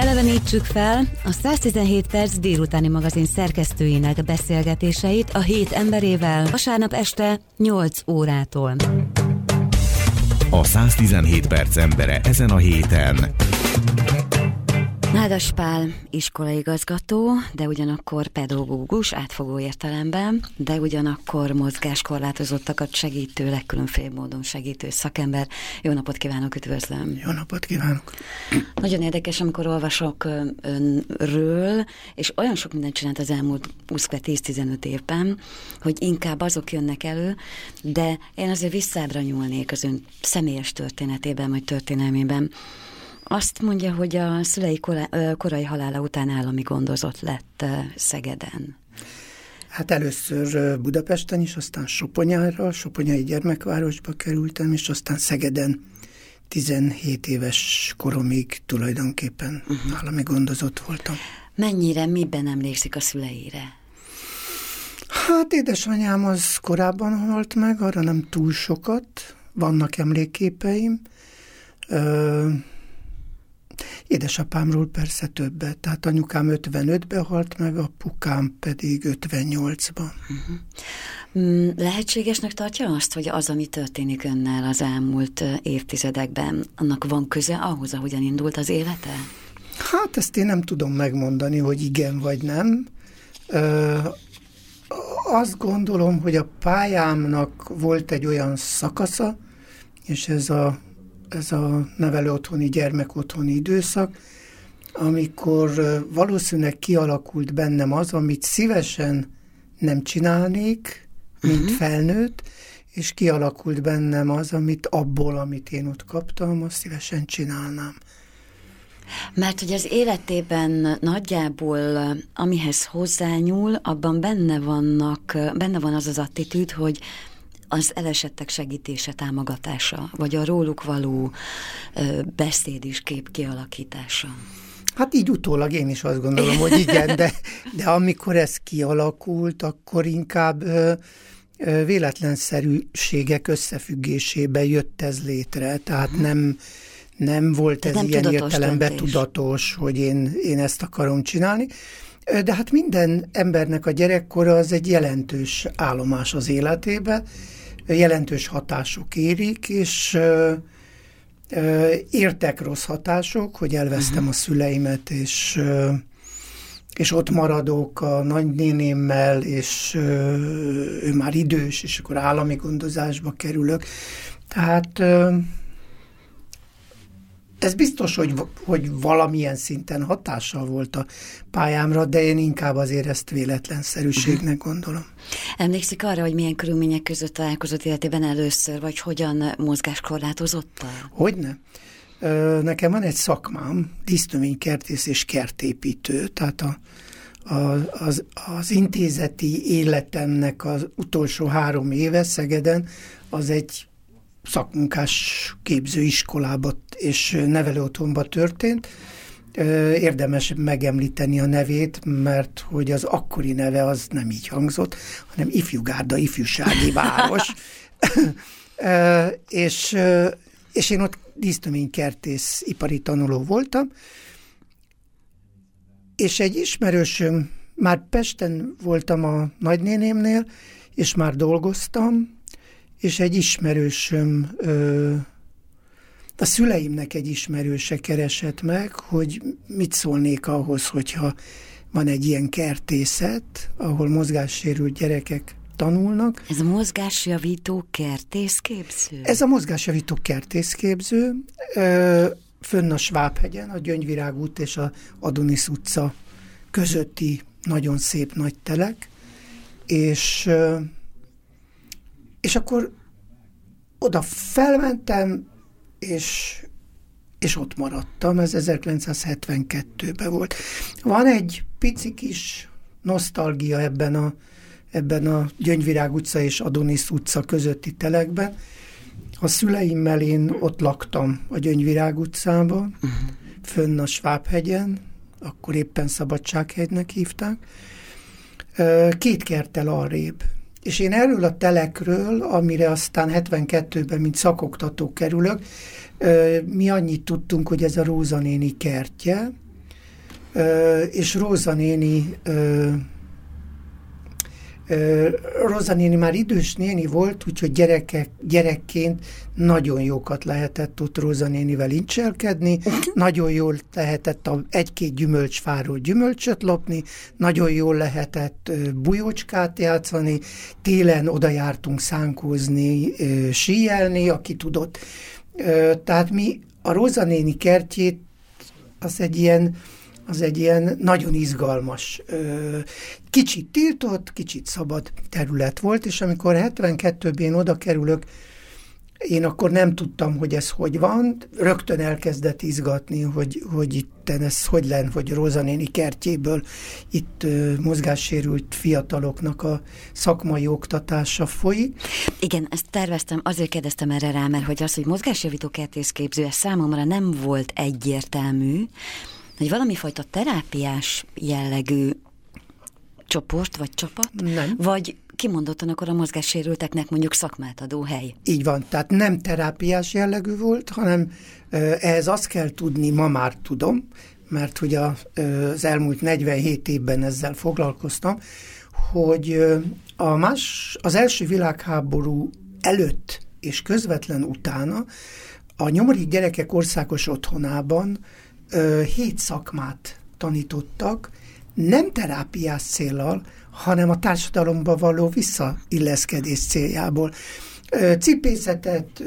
Elevenítsük fel a 117 perc délutáni magazin szerkesztőinek beszélgetéseit a hét emberével vasárnap este 8 órától. A 117 perc embere ezen a héten. Nádas Pál iskolaigazgató, de ugyanakkor pedagógus átfogó értelemben, de ugyanakkor mozgáskorlátozottakat segítő, legkülönféle módon segítő szakember. Jó napot kívánok, üdvözlöm! Jó napot kívánok! Nagyon érdekes, amikor olvasok önről, és olyan sok mindent csinált az elmúlt 20-10-15 évben, hogy inkább azok jönnek elő, de én azért visszábra nyúlnék az ön személyes történetében, vagy történelmében. Azt mondja, hogy a szülei korai halála után állami gondozott lett Szegeden. Hát először Budapesten is, aztán Soponyára, Soponyai gyermekvárosba kerültem, és aztán Szegeden 17 éves koromig tulajdonképpen uh-huh. állami gondozott voltam. Mennyire, miben emlékszik a szüleire? Hát édesanyám az korábban halt meg, arra nem túl sokat, vannak emlékképeim. Ö- Édesapámról persze többet, tehát anyukám 55-ben halt meg, apukám pedig 58-ban. Uh-huh. Lehetségesnek tartja azt, hogy az, ami történik önnel az elmúlt évtizedekben, annak van köze ahhoz, ahogyan indult az élete? Hát ezt én nem tudom megmondani, hogy igen vagy nem. Ö, azt gondolom, hogy a pályámnak volt egy olyan szakasza, és ez a ez a nevelő otthoni, gyermekotthoni időszak, amikor valószínűleg kialakult bennem az, amit szívesen nem csinálnék, mint uh-huh. felnőtt, és kialakult bennem az, amit abból, amit én ott kaptam, azt szívesen csinálnám. Mert hogy az életében nagyjából, amihez hozzányúl, abban benne vannak, benne van az az attitűd, hogy az elesettek segítése, támogatása, vagy a róluk való ö, beszéd is kép kialakítása? Hát így utólag én is azt gondolom, hogy igen, de, de amikor ez kialakult, akkor inkább ö, ö, véletlenszerűségek összefüggésében jött ez létre, tehát hmm. nem, nem volt ez nem ilyen értelemben döntés. tudatos, hogy én, én ezt akarom csinálni. De hát minden embernek a gyerekkora az egy jelentős állomás az életébe, jelentős hatások érik, és értek rossz hatások, hogy elvesztem uh-huh. a szüleimet, és és ott maradok a nagynénémmel, és ő már idős, és akkor állami gondozásba kerülök. Tehát ez biztos, hogy, hogy valamilyen szinten hatással volt a pályámra, de én inkább azért ezt véletlenszerűségnek gondolom. Emlékszik arra, hogy milyen körülmények között találkozott életében először, vagy hogyan mozgáskorlátozottal? Hogyne. Nekem van egy szakmám, dísznövénykertész és kertépítő, tehát a, a, az, az intézeti életemnek az utolsó három éve Szegeden az egy szakmunkás képzőiskolába és nevelőotthonba történt. Érdemes megemlíteni a nevét, mert hogy az akkori neve az nem így hangzott, hanem Ifjúgárda Ifjúsági Város. és, és én ott dísztöménykertész ipari tanuló voltam, és egy ismerősöm, már Pesten voltam a nagynénémnél, és már dolgoztam, és egy ismerősöm, a szüleimnek egy ismerőse keresett meg, hogy mit szólnék ahhoz, hogyha van egy ilyen kertészet, ahol mozgássérült gyerekek tanulnak. Ez a mozgásjavító kertészképző? Ez a mozgásjavító kertészképző. Fönn a Svábhegyen, a Gyöngyvirág út és a Adonis utca közötti nagyon szép nagy telek, és és akkor oda felmentem, és, és ott maradtam, ez 1972-ben volt. Van egy pici kis nosztalgia ebben a, ebben a Gyöngyvirág utca és Adonis utca közötti telekben. A szüleimmel én ott laktam a Gyöngyvirág utcában, uh-huh. fönn a Svábhegyen, akkor éppen Szabadsághegynek hívták, két kertel arrébb és én erről a telekről, amire aztán 72-ben, mint szakoktató kerülök, mi annyit tudtunk, hogy ez a Róza néni kertje, és Róza néni Roza néni már idős néni volt, úgyhogy gyerekek, gyerekként nagyon jókat lehetett ott Roza nénivel incselkedni, nagyon jól lehetett a egy-két gyümölcsfáról gyümölcsöt lopni, nagyon jól lehetett bujócskát játszani, télen oda jártunk szánkózni, síelni, aki tudott. Tehát mi a Roza néni kertjét az egy ilyen az egy ilyen nagyon izgalmas, kicsit tiltott, kicsit szabad terület volt, és amikor 72-ben én oda kerülök, én akkor nem tudtam, hogy ez hogy van, rögtön elkezdett izgatni, hogy, hogy itt ez hogy lenne, hogy Rózanéni kertjéből itt uh, mozgássérült fiataloknak a szakmai oktatása folyik. Igen, ezt terveztem, azért kérdeztem erre rá, mert hogy az, hogy mozgásjavító kertészképző, ez számomra nem volt egyértelmű, hogy valami fajta terápiás jellegű csoport vagy csapat, nem. vagy kimondottan akkor a mozgássérülteknek mondjuk szakmát adó hely. Így van, tehát nem terápiás jellegű volt, hanem ehhez azt kell tudni, ma már tudom, mert hogy az elmúlt 47 évben ezzel foglalkoztam, hogy a más, az első világháború előtt és közvetlen utána a nyomorik gyerekek országos otthonában hét szakmát tanítottak, nem terápiás célral, hanem a társadalomba való visszailleszkedés céljából. Cipészetet,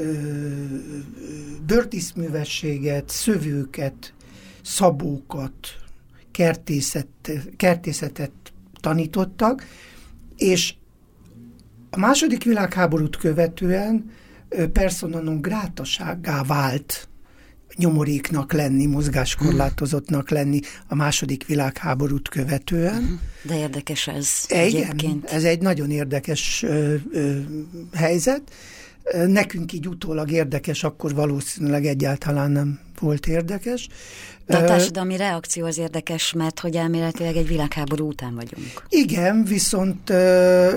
bőrtiszművességet, szövőket, szabókat, kertészet, kertészetet tanítottak, és a második világháborút követően persona non grátasággá vált nyomoréknak lenni, mozgáskorlátozottnak lenni a második világháborút követően. De érdekes ez Igen, egyébként. ez egy nagyon érdekes ö, ö, helyzet. Nekünk így utólag érdekes, akkor valószínűleg egyáltalán nem volt érdekes. De a társadalmi reakció az érdekes, mert hogy elméletileg egy világháború után vagyunk. Igen, viszont,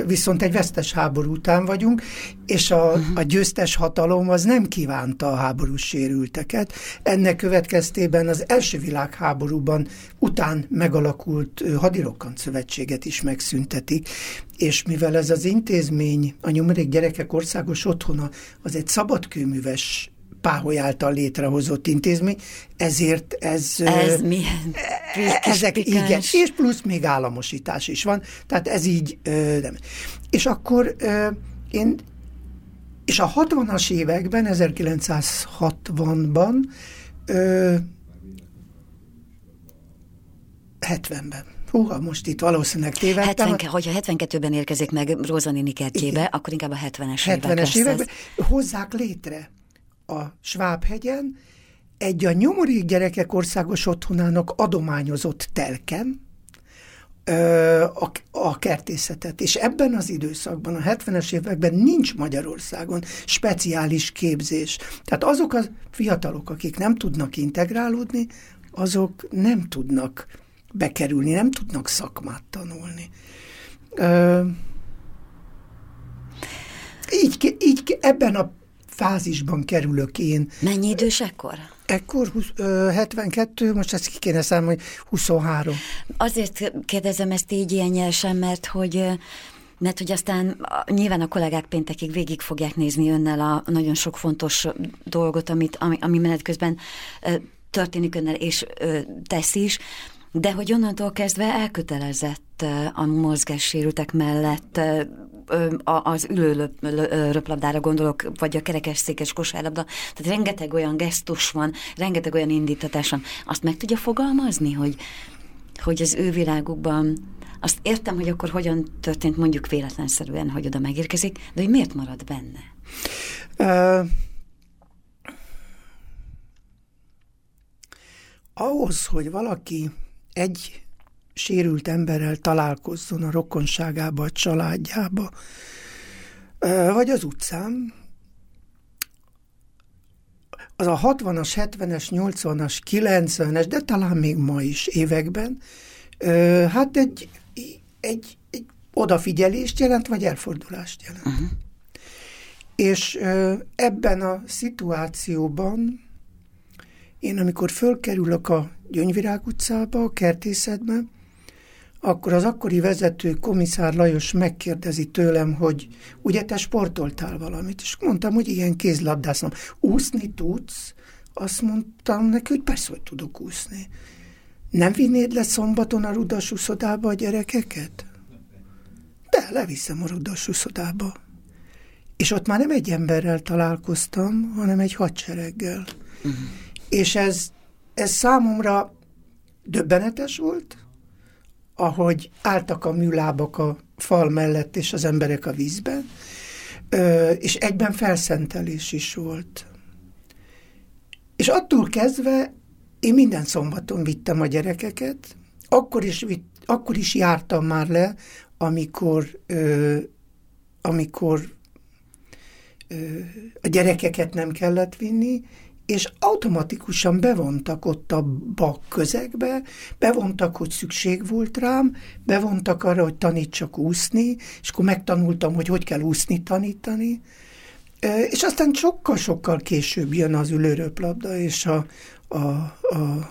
viszont egy vesztes háború után vagyunk, és a, uh-huh. a győztes hatalom az nem kívánta a háborús sérülteket. Ennek következtében az első világháborúban után megalakult hadirokkant szövetséget is megszüntetik, és mivel ez az intézmény, a nyomorék gyerekek országos otthona, az egy szabadkőműves Páholy által létrehozott intézmény, ezért ez... Ez milyen ezek, igen, és plusz még államosítás is van, tehát ez így nem. És akkor én és a 60-as években, 1960-ban 70-ben Húha, most itt valószínűleg tévedtem. 70, hogyha 72-ben érkezik meg Rózanini kertjébe, Igen. akkor inkább a 70-es 70-es években hozzák létre a Svábhegyen egy a nyomorék gyerekek országos otthonának adományozott telken, a, a kertészetet. És ebben az időszakban, a 70-es években nincs Magyarországon speciális képzés. Tehát azok a fiatalok, akik nem tudnak integrálódni, azok nem tudnak bekerülni, nem tudnak szakmát tanulni. Ö, így, így ebben a fázisban kerülök én. Mennyi idős ekkor? Ekkor 20, 72, most ezt ki kéne számolni, 23. Azért kérdezem ezt így ilyen nyersen, mert hogy mert hogy aztán nyilván a kollégák péntekig végig fogják nézni önnel a nagyon sok fontos dolgot, amit, ami, ami menet közben történik önnel, és tesz is, de hogy onnantól kezdve elkötelezett a mozgássérültek mellett az ülő röplabdára gondolok, vagy a kerekesszékes kosárlabda, tehát rengeteg olyan gesztus van, rengeteg olyan indítatás van. Azt meg tudja fogalmazni, hogy, hogy az ő világukban azt értem, hogy akkor hogyan történt mondjuk véletlenszerűen, hogy oda megérkezik, de hogy miért marad benne? Uh, ahhoz, hogy valaki egy sérült emberrel találkozzon a rokonságába, a családjába, vagy az utcán, az a 60-as, 70-es, 80-as, 90-es, de talán még ma is években, hát egy, egy, egy odafigyelést jelent, vagy elfordulást jelent. Uh-huh. És ebben a szituációban Én amikor fölkerülök a Gyöngyvirág utcába, a kertészetbe, akkor az akkori vezető komisszár Lajos megkérdezi tőlem, hogy ugye te sportoltál valamit, és mondtam, hogy igen, kézlabdászom. Úszni tudsz? Azt mondtam neki, hogy persze, hogy tudok úszni. Nem vinnéd le szombaton a rudas uszodába a gyerekeket? De, leviszem a rudas uszodába. És ott már nem egy emberrel találkoztam, hanem egy hadsereggel. Uh-huh. És ez, ez számomra döbbenetes volt, ahogy álltak a műlábak a fal mellett, és az emberek a vízben, és egyben felszentelés is volt. És attól kezdve én minden szombaton vittem a gyerekeket, akkor is, akkor is jártam már le, amikor, amikor a gyerekeket nem kellett vinni, és automatikusan bevontak ott a bak közegbe, bevontak, hogy szükség volt rám, bevontak arra, hogy tanítsak úszni, és akkor megtanultam, hogy hogy kell úszni tanítani, és aztán sokkal-sokkal később jön az ülőröplabda és a, a, a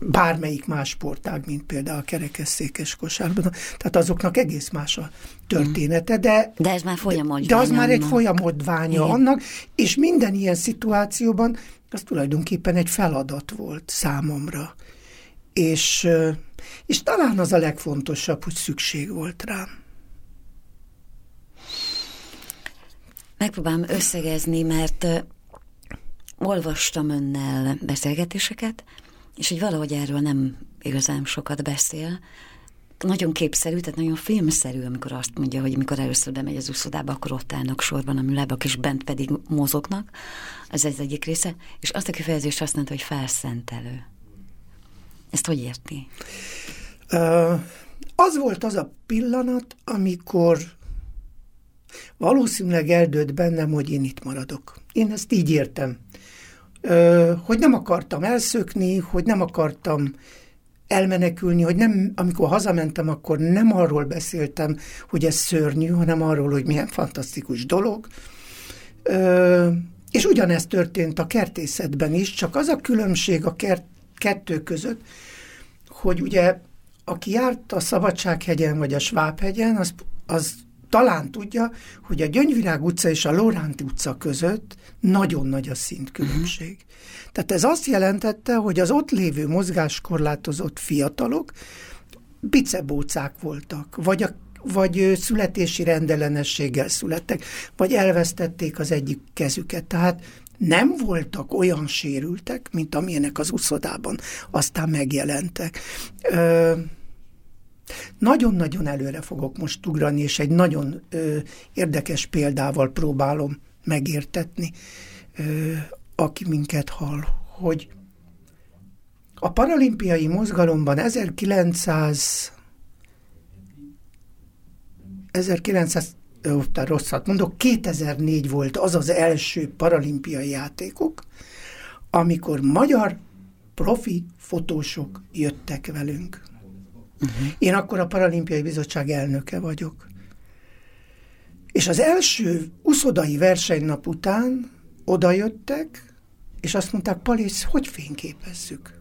bármelyik más sportág, mint például a kerekesszékes kosárban. Tehát azoknak egész más a története, de... De ez már folyamodványa. De az már egy folyamodványa Igen. annak, és minden ilyen szituációban az tulajdonképpen egy feladat volt számomra. És, és talán az a legfontosabb, hogy szükség volt rám. Megpróbálom összegezni, mert olvastam önnel beszélgetéseket, és hogy valahogy erről nem igazán sokat beszél. Nagyon képszerű, tehát nagyon filmszerű, amikor azt mondja, hogy amikor először bemegy az úszodába, akkor ott állnak sorban a műlábak, és bent pedig mozognak. Ez az egyik része. És azt a kifejezést használta, hogy felszentelő. Ezt hogy érti? Uh, az volt az a pillanat, amikor valószínűleg eldőlt bennem, hogy én itt maradok. Én ezt így értem hogy nem akartam elszökni, hogy nem akartam elmenekülni, hogy nem, amikor hazamentem, akkor nem arról beszéltem, hogy ez szörnyű, hanem arról, hogy milyen fantasztikus dolog. És ugyanezt történt a kertészetben is, csak az a különbség a kert, kettő között, hogy ugye aki járt a Szabadsághegyen vagy a Svábhegyen, az, az talán tudja, hogy a Gyöngyvirág utca és a Lóránt utca között nagyon nagy a szintkülönbség. Uh-huh. Tehát ez azt jelentette, hogy az ott lévő mozgáskorlátozott fiatalok bicebócák voltak, vagy a vagy születési rendellenességgel születtek, vagy elvesztették az egyik kezüket. Tehát nem voltak olyan sérültek, mint amilyenek az uszodában aztán megjelentek. Ö, nagyon-nagyon előre fogok most ugrani, és egy nagyon ö, érdekes példával próbálom megértetni, ö, aki minket hall, hogy a paralimpiai mozgalomban 1900 1900 ó, rosszat mondok, 2004 volt az az első paralimpiai játékok, amikor magyar profi fotósok jöttek velünk. Uh-huh. Én akkor a Paralimpiai Bizottság elnöke vagyok. És az első uszodai versenynap után odajöttek, és azt mondták, Palisz, hogy fényképezzük?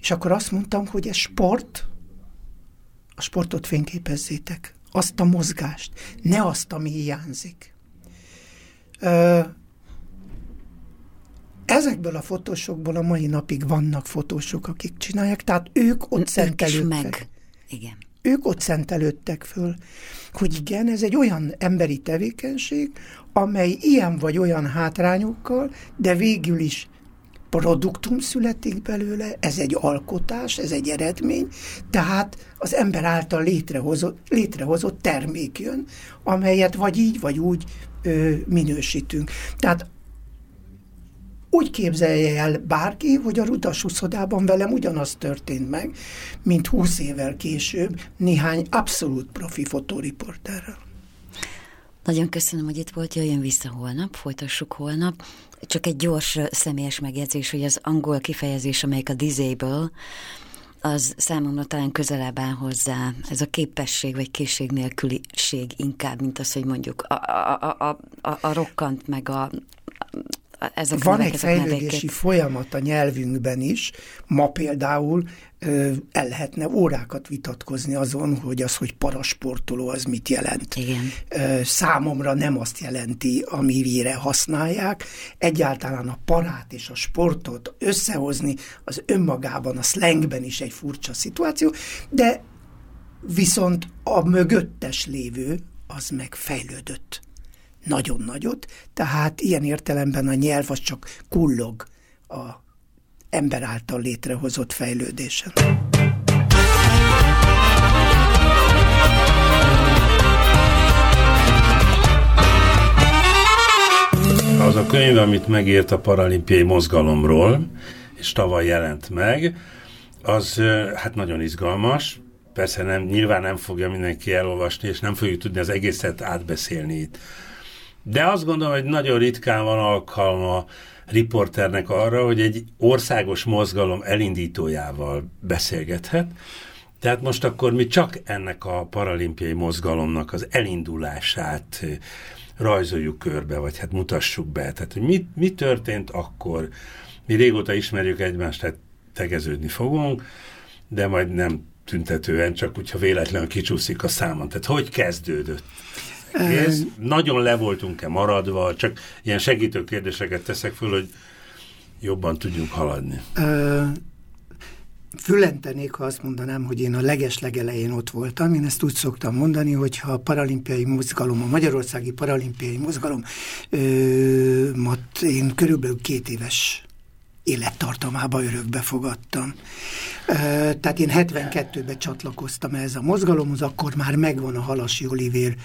És akkor azt mondtam, hogy ez sport, a sportot fényképezzétek, azt a mozgást, ne azt, ami hiányzik. Ezekből a fotósokból a mai napig vannak fotósok, akik csinálják, tehát ők ott szentelődtek. meg. Igen. Ők ott szentelődtek föl, hogy igen, ez egy olyan emberi tevékenység, amely ilyen vagy olyan hátrányokkal, de végül is produktum születik belőle, ez egy alkotás, ez egy eredmény, tehát az ember által létrehozott, létrehozott termék jön, amelyet vagy így, vagy úgy ö, minősítünk. Tehát úgy képzelje el bárki, hogy a Rudas úszodában velem ugyanaz történt meg, mint 20 évvel később néhány abszolút profi fotóriporterrel. Nagyon köszönöm, hogy itt volt, jöjjön vissza holnap, folytassuk holnap. Csak egy gyors személyes megjegyzés, hogy az angol kifejezés, amelyik a disable, az számomra talán közelebb áll hozzá. Ez a képesség vagy készség nélküliség inkább, mint az, hogy mondjuk a, a, a, a, a rokkant meg a ezek Van egy fejlődési folyamat a nyelvünkben is. Ma például el lehetne órákat vitatkozni azon, hogy az, hogy parasportoló, az mit jelent. Igen. Számomra nem azt jelenti, amire használják. Egyáltalán a parát és a sportot összehozni az önmagában, a slangben is egy furcsa szituáció, de viszont a mögöttes lévő az meg fejlődött nagyon nagyot, tehát ilyen értelemben a nyelv az csak kullog a ember által létrehozott fejlődésen. Az a könyv, amit megírt a paralimpiai mozgalomról, és tavaly jelent meg, az hát nagyon izgalmas, persze nem, nyilván nem fogja mindenki elolvasni, és nem fogjuk tudni az egészet átbeszélni itt. De azt gondolom, hogy nagyon ritkán van alkalma riporternek arra, hogy egy országos mozgalom elindítójával beszélgethet. Tehát most akkor mi csak ennek a paralimpiai mozgalomnak az elindulását rajzoljuk körbe, vagy hát mutassuk be. Tehát, hogy mi, mi történt akkor, mi régóta ismerjük egymást, tehát tegeződni fogunk, de majd nem tüntetően, csak hogyha véletlenül kicsúszik a számon. Tehát hogy kezdődött? Kész? Nagyon le voltunk-e maradva, csak ilyen segítő kérdéseket teszek föl, hogy jobban tudjunk haladni. Ö, fülentenék, ha azt mondanám, hogy én a leges legelején ott voltam. Én ezt úgy szoktam mondani, hogy ha a paralimpiai mozgalom, a magyarországi paralimpiai mozgalom, ö, mat én körülbelül két éves élettartamába örökbe fogadtam. Tehát én 72-ben csatlakoztam ehhez a mozgalomhoz, akkor már megvan a Halasi Olivér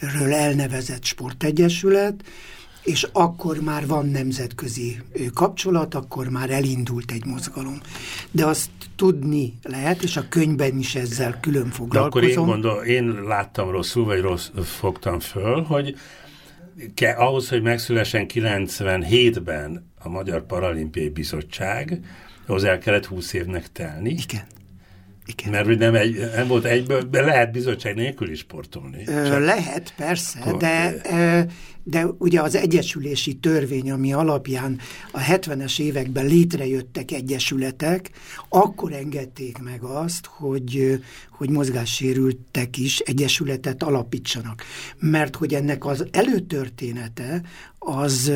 ről elnevezett sportegyesület, és akkor már van nemzetközi kapcsolat, akkor már elindult egy mozgalom. De azt tudni lehet, és a könyvben is ezzel külön foglalkozom. De akkor én, gondol, én láttam rosszul, vagy rossz fogtam föl, hogy ke, ahhoz, hogy megszülessen 97-ben a Magyar Paralimpiai Bizottság, ahhoz el kellett 20 évnek telni. Igen. Igen. Mert hogy nem, egy, nem volt egyből, de lehet bizottság nélkül is sportolni. Ö, lehet, persze, Akkor, de, de ugye az egyesülési törvény, ami alapján a 70-es években létrejöttek egyesületek, akkor engedték meg azt, hogy, hogy mozgássérültek is egyesületet alapítsanak. Mert hogy ennek az előtörténete az,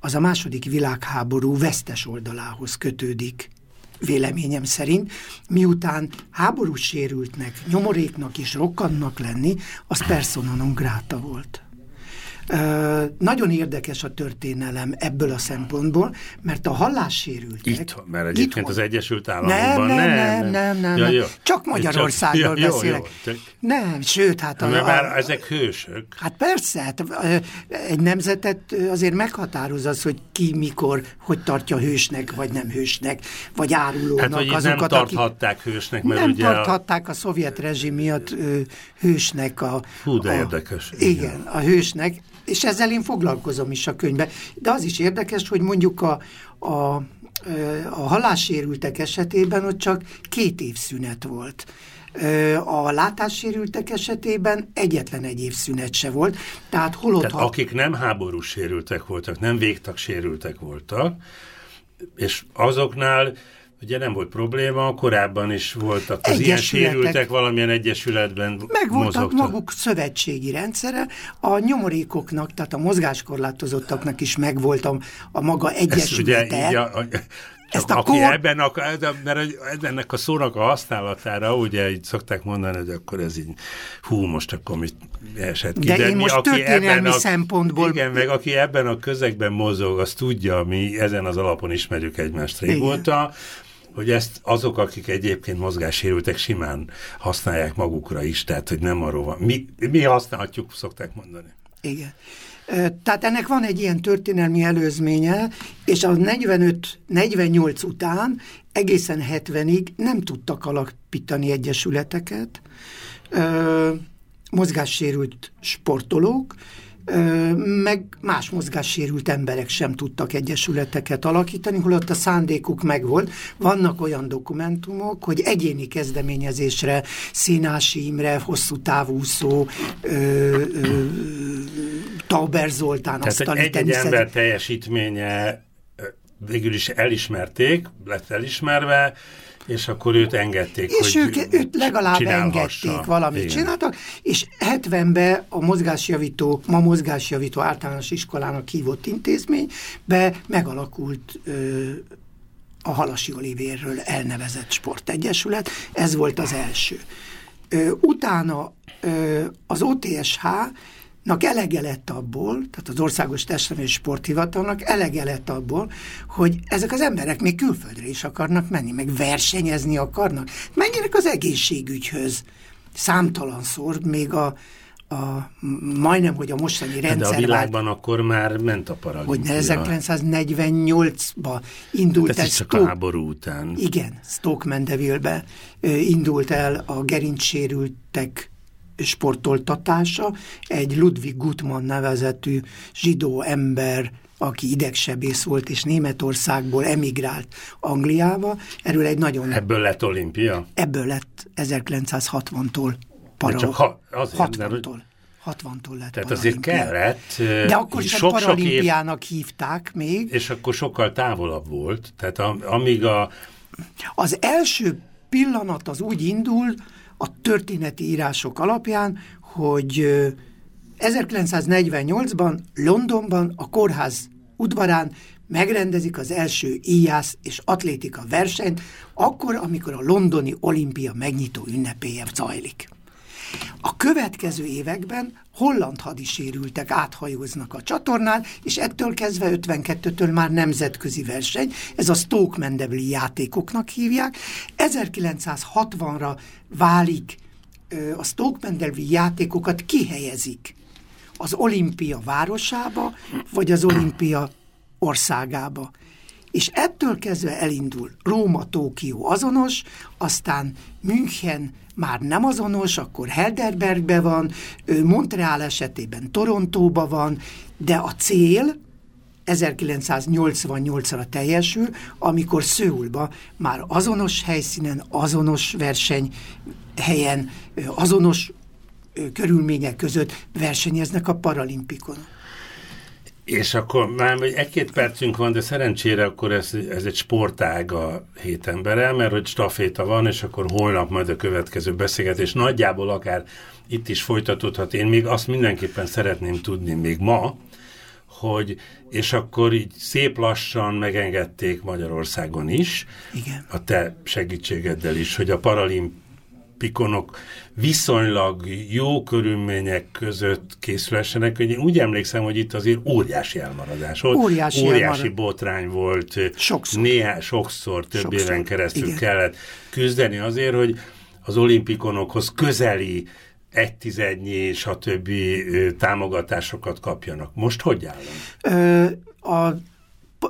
az a második világháború vesztes oldalához kötődik véleményem szerint, miután háborús sérültnek, nyomoréknak és rokkannak lenni, az persona non grata volt. Nagyon érdekes a történelem ebből a szempontból, mert a hallássérültek... Itt, mert egyébként itt, az Egyesült Államokban... Nem, nem, nem, nem, nem, nem. Ja, Csak Magyarországról ja, beszélek. Jó, jó. Nem, sőt, hát... A, mert már ezek hősök. Hát persze, hát egy nemzetet azért meghatároz az, hogy ki, mikor, hogy tartja hősnek, vagy nem hősnek, vagy árulónak hát, hogy azokat, nem tarthatták akik hősnek, mert nem ugye... tarthatták a szovjet rezsim miatt hősnek a... Hú, de a, érdekes. Igen, a hősnek, és ezzel én foglalkozom is a könyvben. De az is érdekes, hogy mondjuk a, a, a halássérültek esetében ott csak két év szünet volt. A látássérültek esetében egyetlen egy év szünet se volt. Tehát holott... Tehát akik nem háborús sérültek voltak, nem végtag sérültek voltak, és azoknál Ugye nem volt probléma, korábban is voltak az ilyen sérültek valamilyen egyesületben Meg voltak maguk szövetségi rendszere, a nyomorékoknak, tehát a mozgáskorlátozottaknak is megvolt a, a maga egyesülete. Ezt ugye, a, a, ezt a aki kor... ebben a, mert ennek a szónak a használatára, ugye így szokták mondani, hogy akkor ez így, hú, most akkor mit esett ki. De, de én mi, most aki történelmi a, szempontból... Igen, meg aki ebben a közegben mozog, az tudja, mi ezen az alapon ismerjük egymást. Régóta, hogy ezt azok, akik egyébként mozgássérültek, simán használják magukra is, tehát hogy nem arról van. Mi, mi használhatjuk, szokták mondani. Igen. Tehát ennek van egy ilyen történelmi előzménye, és a 45-48 után egészen 70-ig nem tudtak alapítani egyesületeket, mozgássérült sportolók, meg más mozgássérült emberek sem tudtak egyesületeket alakítani, holott a szándékuk megvolt. Vannak olyan dokumentumok, hogy egyéni kezdeményezésre Színási Imre, hosszú távúszó, ö, ö, Tauber Zoltán, Tehát egy, egy, egy ember teljesítménye végül is elismerték, lett elismerve, és akkor őt engedték, és hogy ők, őt legalább engedték, valamit Igen. csináltak, és 70-ben a mozgásjavító, ma mozgásjavító általános iskolának hívott intézménybe megalakult ö, a Halasi Olivérről elnevezett sportegyesület, ez volt az első. Ö, utána ö, az OTSH nak elege lett abból, tehát az Országos Testnevelés Sporthivatalnak elege lett abból, hogy ezek az emberek még külföldre is akarnak menni, meg versenyezni akarnak. Menjenek az egészségügyhöz. Számtalanszor, még a, a, majdnem, hogy a mostani rendszer... De a világban vált, akkor már ment a paralimpia. Hogy 1948-ba indult hát ez, ez csak Stoke, a háború után. Igen, Stoke Mandeville-be indult el a gerincsérültek sportoltatása egy Ludwig Gutmann nevezetű zsidó ember, aki idegsebész volt, és Németországból emigrált Angliába. Erről egy nagyon... Ebből lett olimpia? Ebből lett 1960-tól para... csak ha, azért, 60-tól. 60-tól lett Tehát azért kellett. De akkor csak sok, paralimpiának év, hívták még. És akkor sokkal távolabb volt. Tehát amíg a... Az első pillanat az úgy indul, a történeti írások alapján, hogy 1948-ban Londonban a kórház udvarán megrendezik az első íjász és atlétika versenyt, akkor, amikor a londoni olimpia megnyitó ünnepéje zajlik. A következő években holland hadisérültek áthajóznak a csatornán, és ettől kezdve 52-től már nemzetközi verseny, ez a Stoke Mandeville játékoknak hívják. 1960-ra válik a Stoke Mandeville játékokat kihelyezik az olimpia városába, vagy az olimpia országába. És ettől kezdve elindul Róma, Tókió azonos, aztán München, már nem azonos, akkor Helderbergbe van, Montreal esetében Torontóba van, de a cél 1988-ra teljesül, amikor Szőulba már azonos helyszínen, azonos verseny helyen, azonos körülmények között versenyeznek a paralimpikon. És akkor már egy-két percünk van, de szerencsére akkor ez, ez egy sportág a hét embere, mert hogy staféta van, és akkor holnap majd a következő beszélgetés nagyjából akár itt is folytatódhat. Én még azt mindenképpen szeretném tudni még ma, hogy és akkor így szép lassan megengedték Magyarországon is, Igen. a te segítségeddel is, hogy a paralimp pikonok viszonylag jó körülmények között készülhessenek, én úgy emlékszem, hogy itt azért óriási elmaradás volt. Óriási, óriási elmarad... botrány volt. Sokszor. Néha, sokszor, több sokszor. éven keresztül Igen. kellett küzdeni azért, hogy az olimpikonokhoz közeli egy tizednyi, stb. támogatásokat kapjanak. Most hogy állunk? a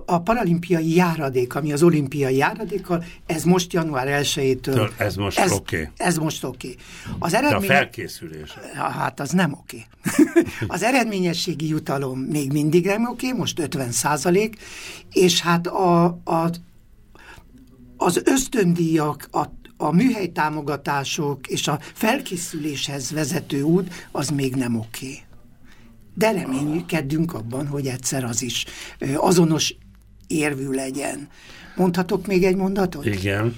a paralimpiai járadék, ami az olimpiai járadékkal, ez most január 1-től. Ez most oké. Okay. Ez most oké. Okay. Az eredmény... De a felkészülés. Hát az nem oké. Okay. az eredményességi jutalom még mindig nem oké, okay, most 50 százalék, és hát a, a, az ösztöndíjak, a, a műhely támogatások és a felkészüléshez vezető út az még nem oké. Okay de reménykedünk abban, hogy egyszer az is azonos érvű legyen. Mondhatok még egy mondatot? Igen.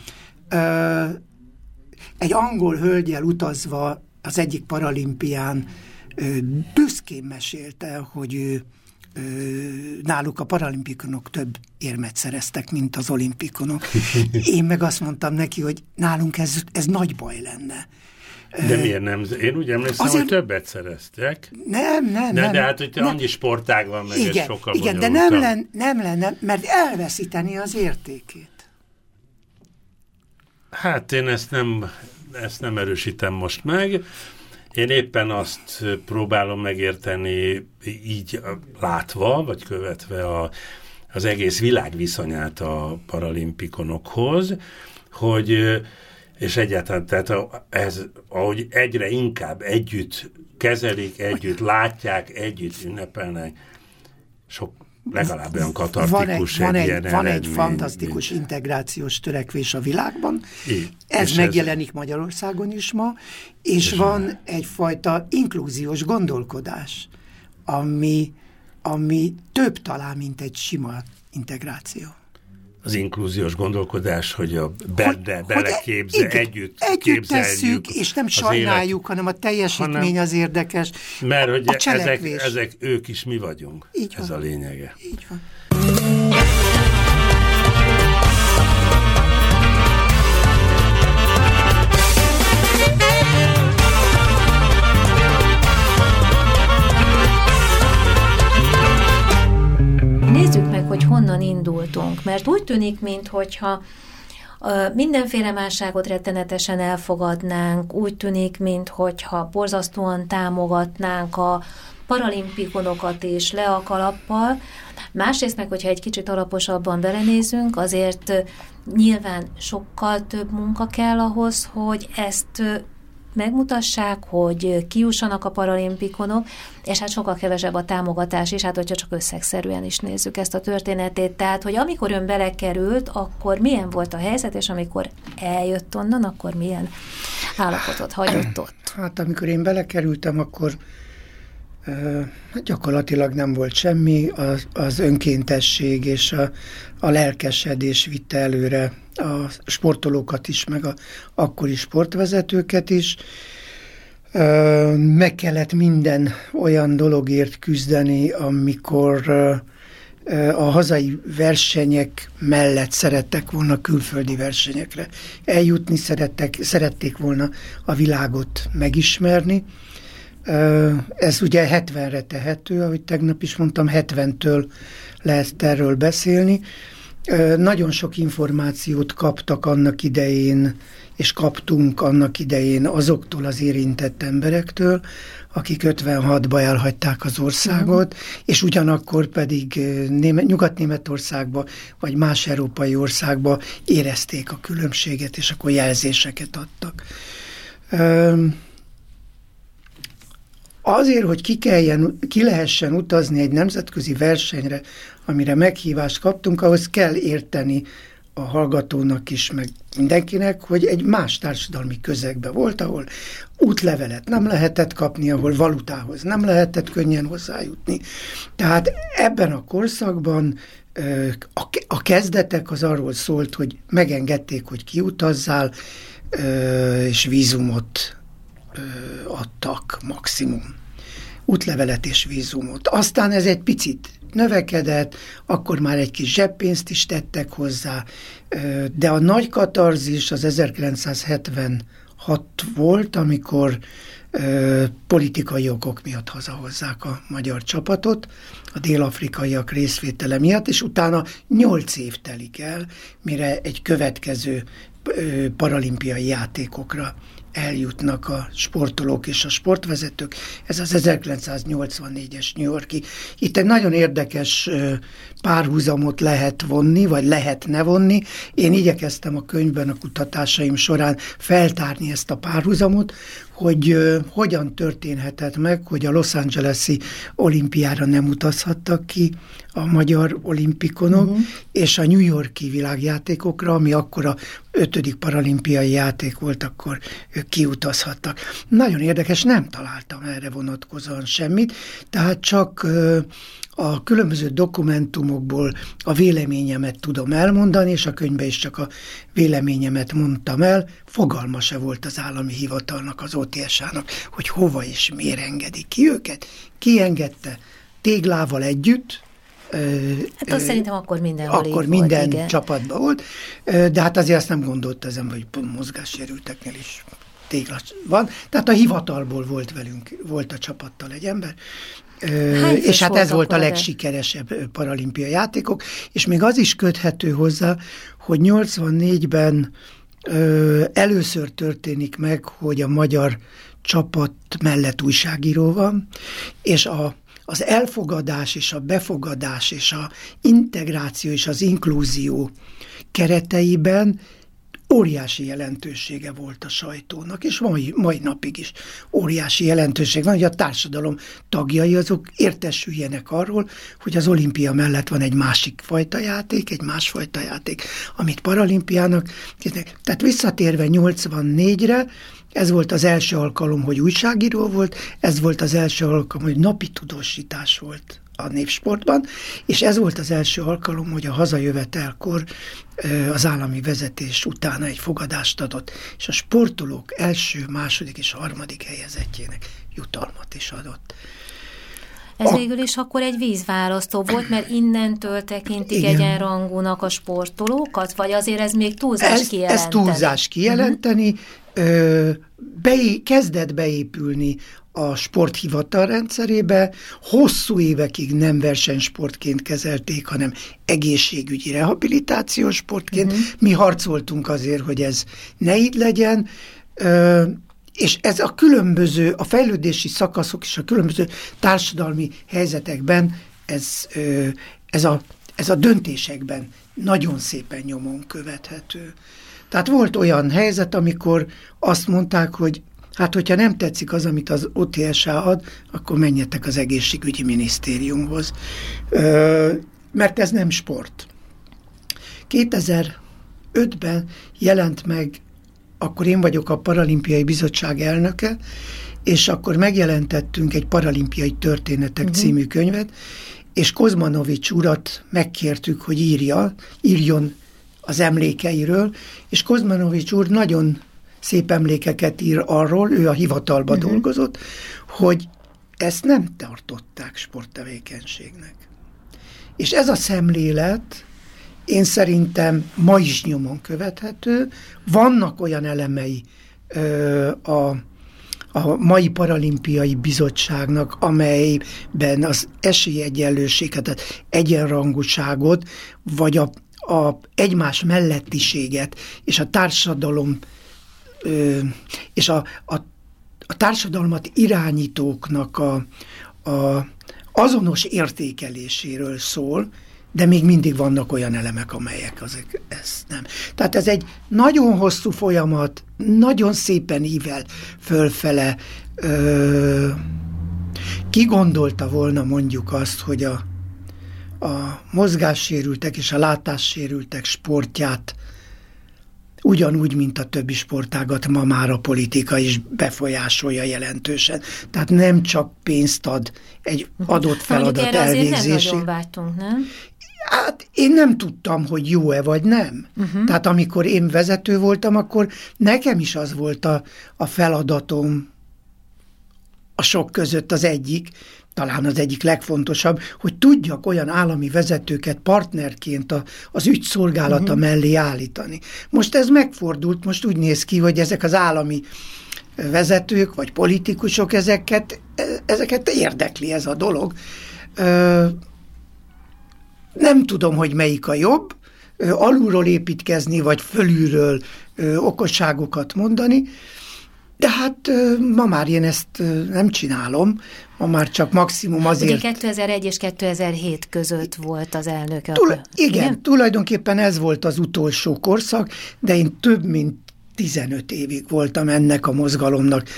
Egy angol hölgyel utazva az egyik paralimpián büszkén mesélte, hogy ő náluk a paralimpikonok több érmet szereztek, mint az olimpikonok. Én meg azt mondtam neki, hogy nálunk ez, ez nagy baj lenne. De miért nem? Én úgy emlékszem, Azért... hogy többet szereztek. Nem, nem, de, nem. De hát, hogy nem. annyi sportág van, meg igen, ez sokkal Igen, de nem, len, nem lenne, mert elveszíteni az értékét. Hát én ezt nem, ezt nem erősítem most meg. Én éppen azt próbálom megérteni így látva, vagy követve a, az egész világ viszonyát a paralimpikonokhoz, hogy És egyáltalán, tehát ez, ahogy egyre inkább együtt kezelik, együtt látják, együtt ünnepelnek, sok legalább olyan katartikus van egy, egy, van egy, van egy fantasztikus mint... integrációs törekvés a világban. I, ez megjelenik ez... Magyarországon is ma, és, és van ne. egyfajta inklúziós gondolkodás, ami, ami több talán, mint egy sima integráció az inkluziós gondolkodás, hogy a benne hogy, beleképze, hogy együtt Együtt képzeljük tesszük, és nem sajnáljuk, élet, hanem a teljesítmény hanem, az érdekes. Mert hogy a ezek, ezek ők is mi vagyunk. Így Ez van. a lényege. Így van. Hogy honnan indultunk, mert úgy tűnik, mintha mindenféle másságot rettenetesen elfogadnánk, úgy tűnik, mintha borzasztóan támogatnánk a paralimpikonokat és le a kalappal. Másrészt meg, hogyha egy kicsit alaposabban belenézünk, azért nyilván sokkal több munka kell ahhoz, hogy ezt megmutassák, hogy kiussanak a paralimpikonok, és hát sokkal kevesebb a támogatás is, hát hogyha csak összegszerűen is nézzük ezt a történetét. Tehát, hogy amikor ön belekerült, akkor milyen volt a helyzet, és amikor eljött onnan, akkor milyen állapotot hagyott ott? Hát amikor én belekerültem, akkor Hát gyakorlatilag nem volt semmi, az, az önkéntesség és a, a lelkesedés vitte előre a sportolókat is, meg a akkori sportvezetőket is. Meg kellett minden olyan dologért küzdeni, amikor a hazai versenyek mellett szerettek volna külföldi versenyekre eljutni, szerettek, szerették volna a világot megismerni, ez ugye 70-re tehető, ahogy tegnap is mondtam, 70-től lehet erről beszélni. Nagyon sok információt kaptak annak idején, és kaptunk annak idején azoktól az érintett emberektől, akik 56-ba elhagyták az országot, mm. és ugyanakkor pedig Német, Nyugat-Németországba vagy más európai országba érezték a különbséget, és akkor jelzéseket adtak. Azért, hogy ki, kelljen, ki lehessen utazni egy nemzetközi versenyre, amire meghívást kaptunk, ahhoz kell érteni a hallgatónak is, meg mindenkinek, hogy egy más társadalmi közegbe volt, ahol útlevelet nem lehetett kapni, ahol valutához nem lehetett könnyen hozzájutni. Tehát ebben a korszakban a kezdetek az arról szólt, hogy megengedték, hogy kiutazzál, és vízumot adtak maximum. Útlevelet és vízumot. Aztán ez egy picit növekedett, akkor már egy kis zseppénzt is tettek hozzá, de a nagy katarzis az 1976 volt, amikor politikai okok miatt hazahozzák a magyar csapatot, a dél-afrikaiak részvétele miatt, és utána nyolc év telik el, mire egy következő paralimpiai játékokra eljutnak a sportolók és a sportvezetők. Ez az 1984-es New Yorki. Itt egy nagyon érdekes párhuzamot lehet vonni, vagy lehetne vonni. Én igyekeztem a könyvben a kutatásaim során feltárni ezt a párhuzamot, hogy hogyan történhetett meg, hogy a Los Angeles-i olimpiára nem utazhattak ki a magyar olimpikonok, uh-huh. és a New Yorki világjátékokra, ami akkor a ötödik paralimpiai játék volt, akkor ők kiutazhattak. Nagyon érdekes, nem találtam erre vonatkozóan semmit, tehát csak a különböző dokumentumokból a véleményemet tudom elmondani, és a könyvben is csak a véleményemet mondtam el. Fogalma se volt az állami hivatalnak, az OTS-ának, hogy hova és miért engedik ki őket. Ki engedte? Téglával együtt, Hát azt szerintem akkor minden Akkor minden volt, igen. csapatban volt, de hát azért azt nem gondolt ezen, hogy mozgássérülteknél is tégla van. Tehát a hivatalból volt velünk, volt a csapattal egy ember, és hát ez volt a legsikeresebb paralimpiai játékok, és még az is köthető hozzá, hogy 84-ben először történik meg, hogy a magyar csapat mellett újságíró van, és a, az elfogadás és a befogadás és a integráció és az inklúzió kereteiben óriási jelentősége volt a sajtónak, és mai, mai napig is óriási jelentőség van, hogy a társadalom tagjai azok értesüljenek arról, hogy az olimpia mellett van egy másik fajta játék, egy másfajta játék, amit paralimpiának. Tehát visszatérve 84-re, ez volt az első alkalom, hogy újságíró volt, ez volt az első alkalom, hogy napi tudósítás volt a népsportban, és ez volt az első alkalom, hogy a hazajövetelkor az állami vezetés utána egy fogadást adott, és a sportolók első, második és harmadik helyezettjének jutalmat is adott. Ez a... végül is akkor egy vízválasztó volt, mert innentől tekintik Igen. egyenrangúnak a sportolókat, vagy azért ez még túlzás ez, kijelenteni? Ez túlzás kijelenteni, uh-huh. ö, be, kezdett beépülni a sporthivatal rendszerébe, hosszú évekig nem versenysportként kezelték, hanem egészségügyi rehabilitációs sportként. Uh-huh. Mi harcoltunk azért, hogy ez ne így legyen, ö, és ez a különböző, a fejlődési szakaszok és a különböző társadalmi helyzetekben ez, ö, ez, a, ez a döntésekben nagyon szépen nyomon követhető. Tehát volt olyan helyzet, amikor azt mondták, hogy Hát, hogyha nem tetszik az, amit az OTSA ad, akkor menjetek az egészségügyi minisztériumhoz. Ö, mert ez nem sport. 2005-ben jelent meg, akkor én vagyok a Paralimpiai Bizottság elnöke, és akkor megjelentettünk egy Paralimpiai Történetek uh-huh. című könyvet, és Kozmanovics urat megkértük, hogy írja, írjon az emlékeiről, és Kozmanovics úr nagyon szép emlékeket ír arról, ő a hivatalba uh-huh. dolgozott, hogy ezt nem tartották sporttevékenységnek. És ez a szemlélet én szerintem ma is nyomon követhető. Vannak olyan elemei ö, a, a mai paralimpiai bizottságnak, amelyben az esélyegyenlőséget, tehát egyenrangúságot, vagy a, a egymás mellettiséget és a társadalom és a, a, a társadalmat irányítóknak a, a azonos értékeléséről szól, de még mindig vannak olyan elemek, amelyek azok ez nem. Tehát ez egy nagyon hosszú folyamat, nagyon szépen ível fölfele. Ö, ki gondolta volna mondjuk azt, hogy a, a mozgássérültek és a látássérültek sportját ugyanúgy, mint a többi sportágat ma már a politika is befolyásolja jelentősen. Tehát nem csak pénzt ad egy adott feladat elvégzésére. nem nem? Hát én nem tudtam, hogy jó-e vagy nem. Uh-huh. Tehát amikor én vezető voltam, akkor nekem is az volt a, a feladatom a sok között az egyik, talán az egyik legfontosabb, hogy tudjak olyan állami vezetőket partnerként a, az ügyszolgálata uh-huh. mellé állítani. Most ez megfordult, most úgy néz ki, hogy ezek az állami vezetők vagy politikusok, ezeket, ezeket érdekli ez a dolog. Nem tudom, hogy melyik a jobb, alulról építkezni, vagy fölülről okosságokat mondani, de hát ma már én ezt nem csinálom, ma már csak maximum azért... Ugye 2001 és 2007 között volt az elnök. Tul- igen, igen, tulajdonképpen ez volt az utolsó korszak, de én több mint 15 évig voltam ennek a mozgalomnak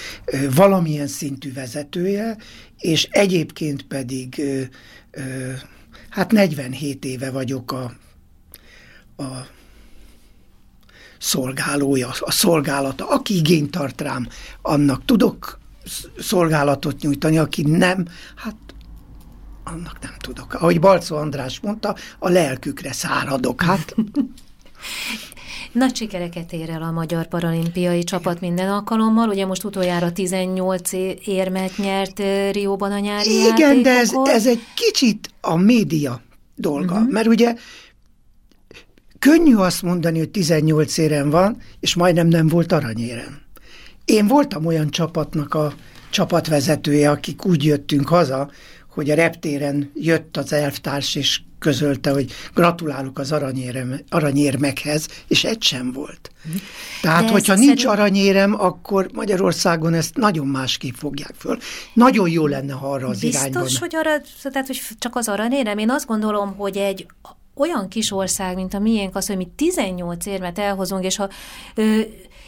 valamilyen szintű vezetője, és egyébként pedig hát 47 éve vagyok a, a szolgálója, a szolgálata. Aki igényt tart rám, annak tudok szolgálatot nyújtani, aki nem, hát annak nem tudok. Ahogy Balcó András mondta, a lelkükre száradok. Hát Nagy sikereket ér el a Magyar Paralimpiai Csapat minden alkalommal. Ugye most utoljára 18 érmet nyert Rióban a nyári Igen, játékokon. de ez, ez egy kicsit a média dolga. Uh-huh. Mert ugye Könnyű azt mondani, hogy 18 érem van, és majdnem nem volt aranyérem. Én voltam olyan csapatnak a csapatvezetője, akik úgy jöttünk haza, hogy a reptéren jött az elvtárs, és közölte, hogy gratulálok az aranyérem, aranyérmekhez, és egy sem volt. Tehát, De hogyha nincs szerint... aranyérem, akkor Magyarországon ezt nagyon másképp fogják föl. Nagyon jó lenne, ha arra az Biztos, irányban... Biztos, hogy arra, tehát, hogy csak az aranyérem? Én azt gondolom, hogy egy olyan kis ország, mint a miénk, az, hogy mi 18 érmet elhozunk, és ha ö,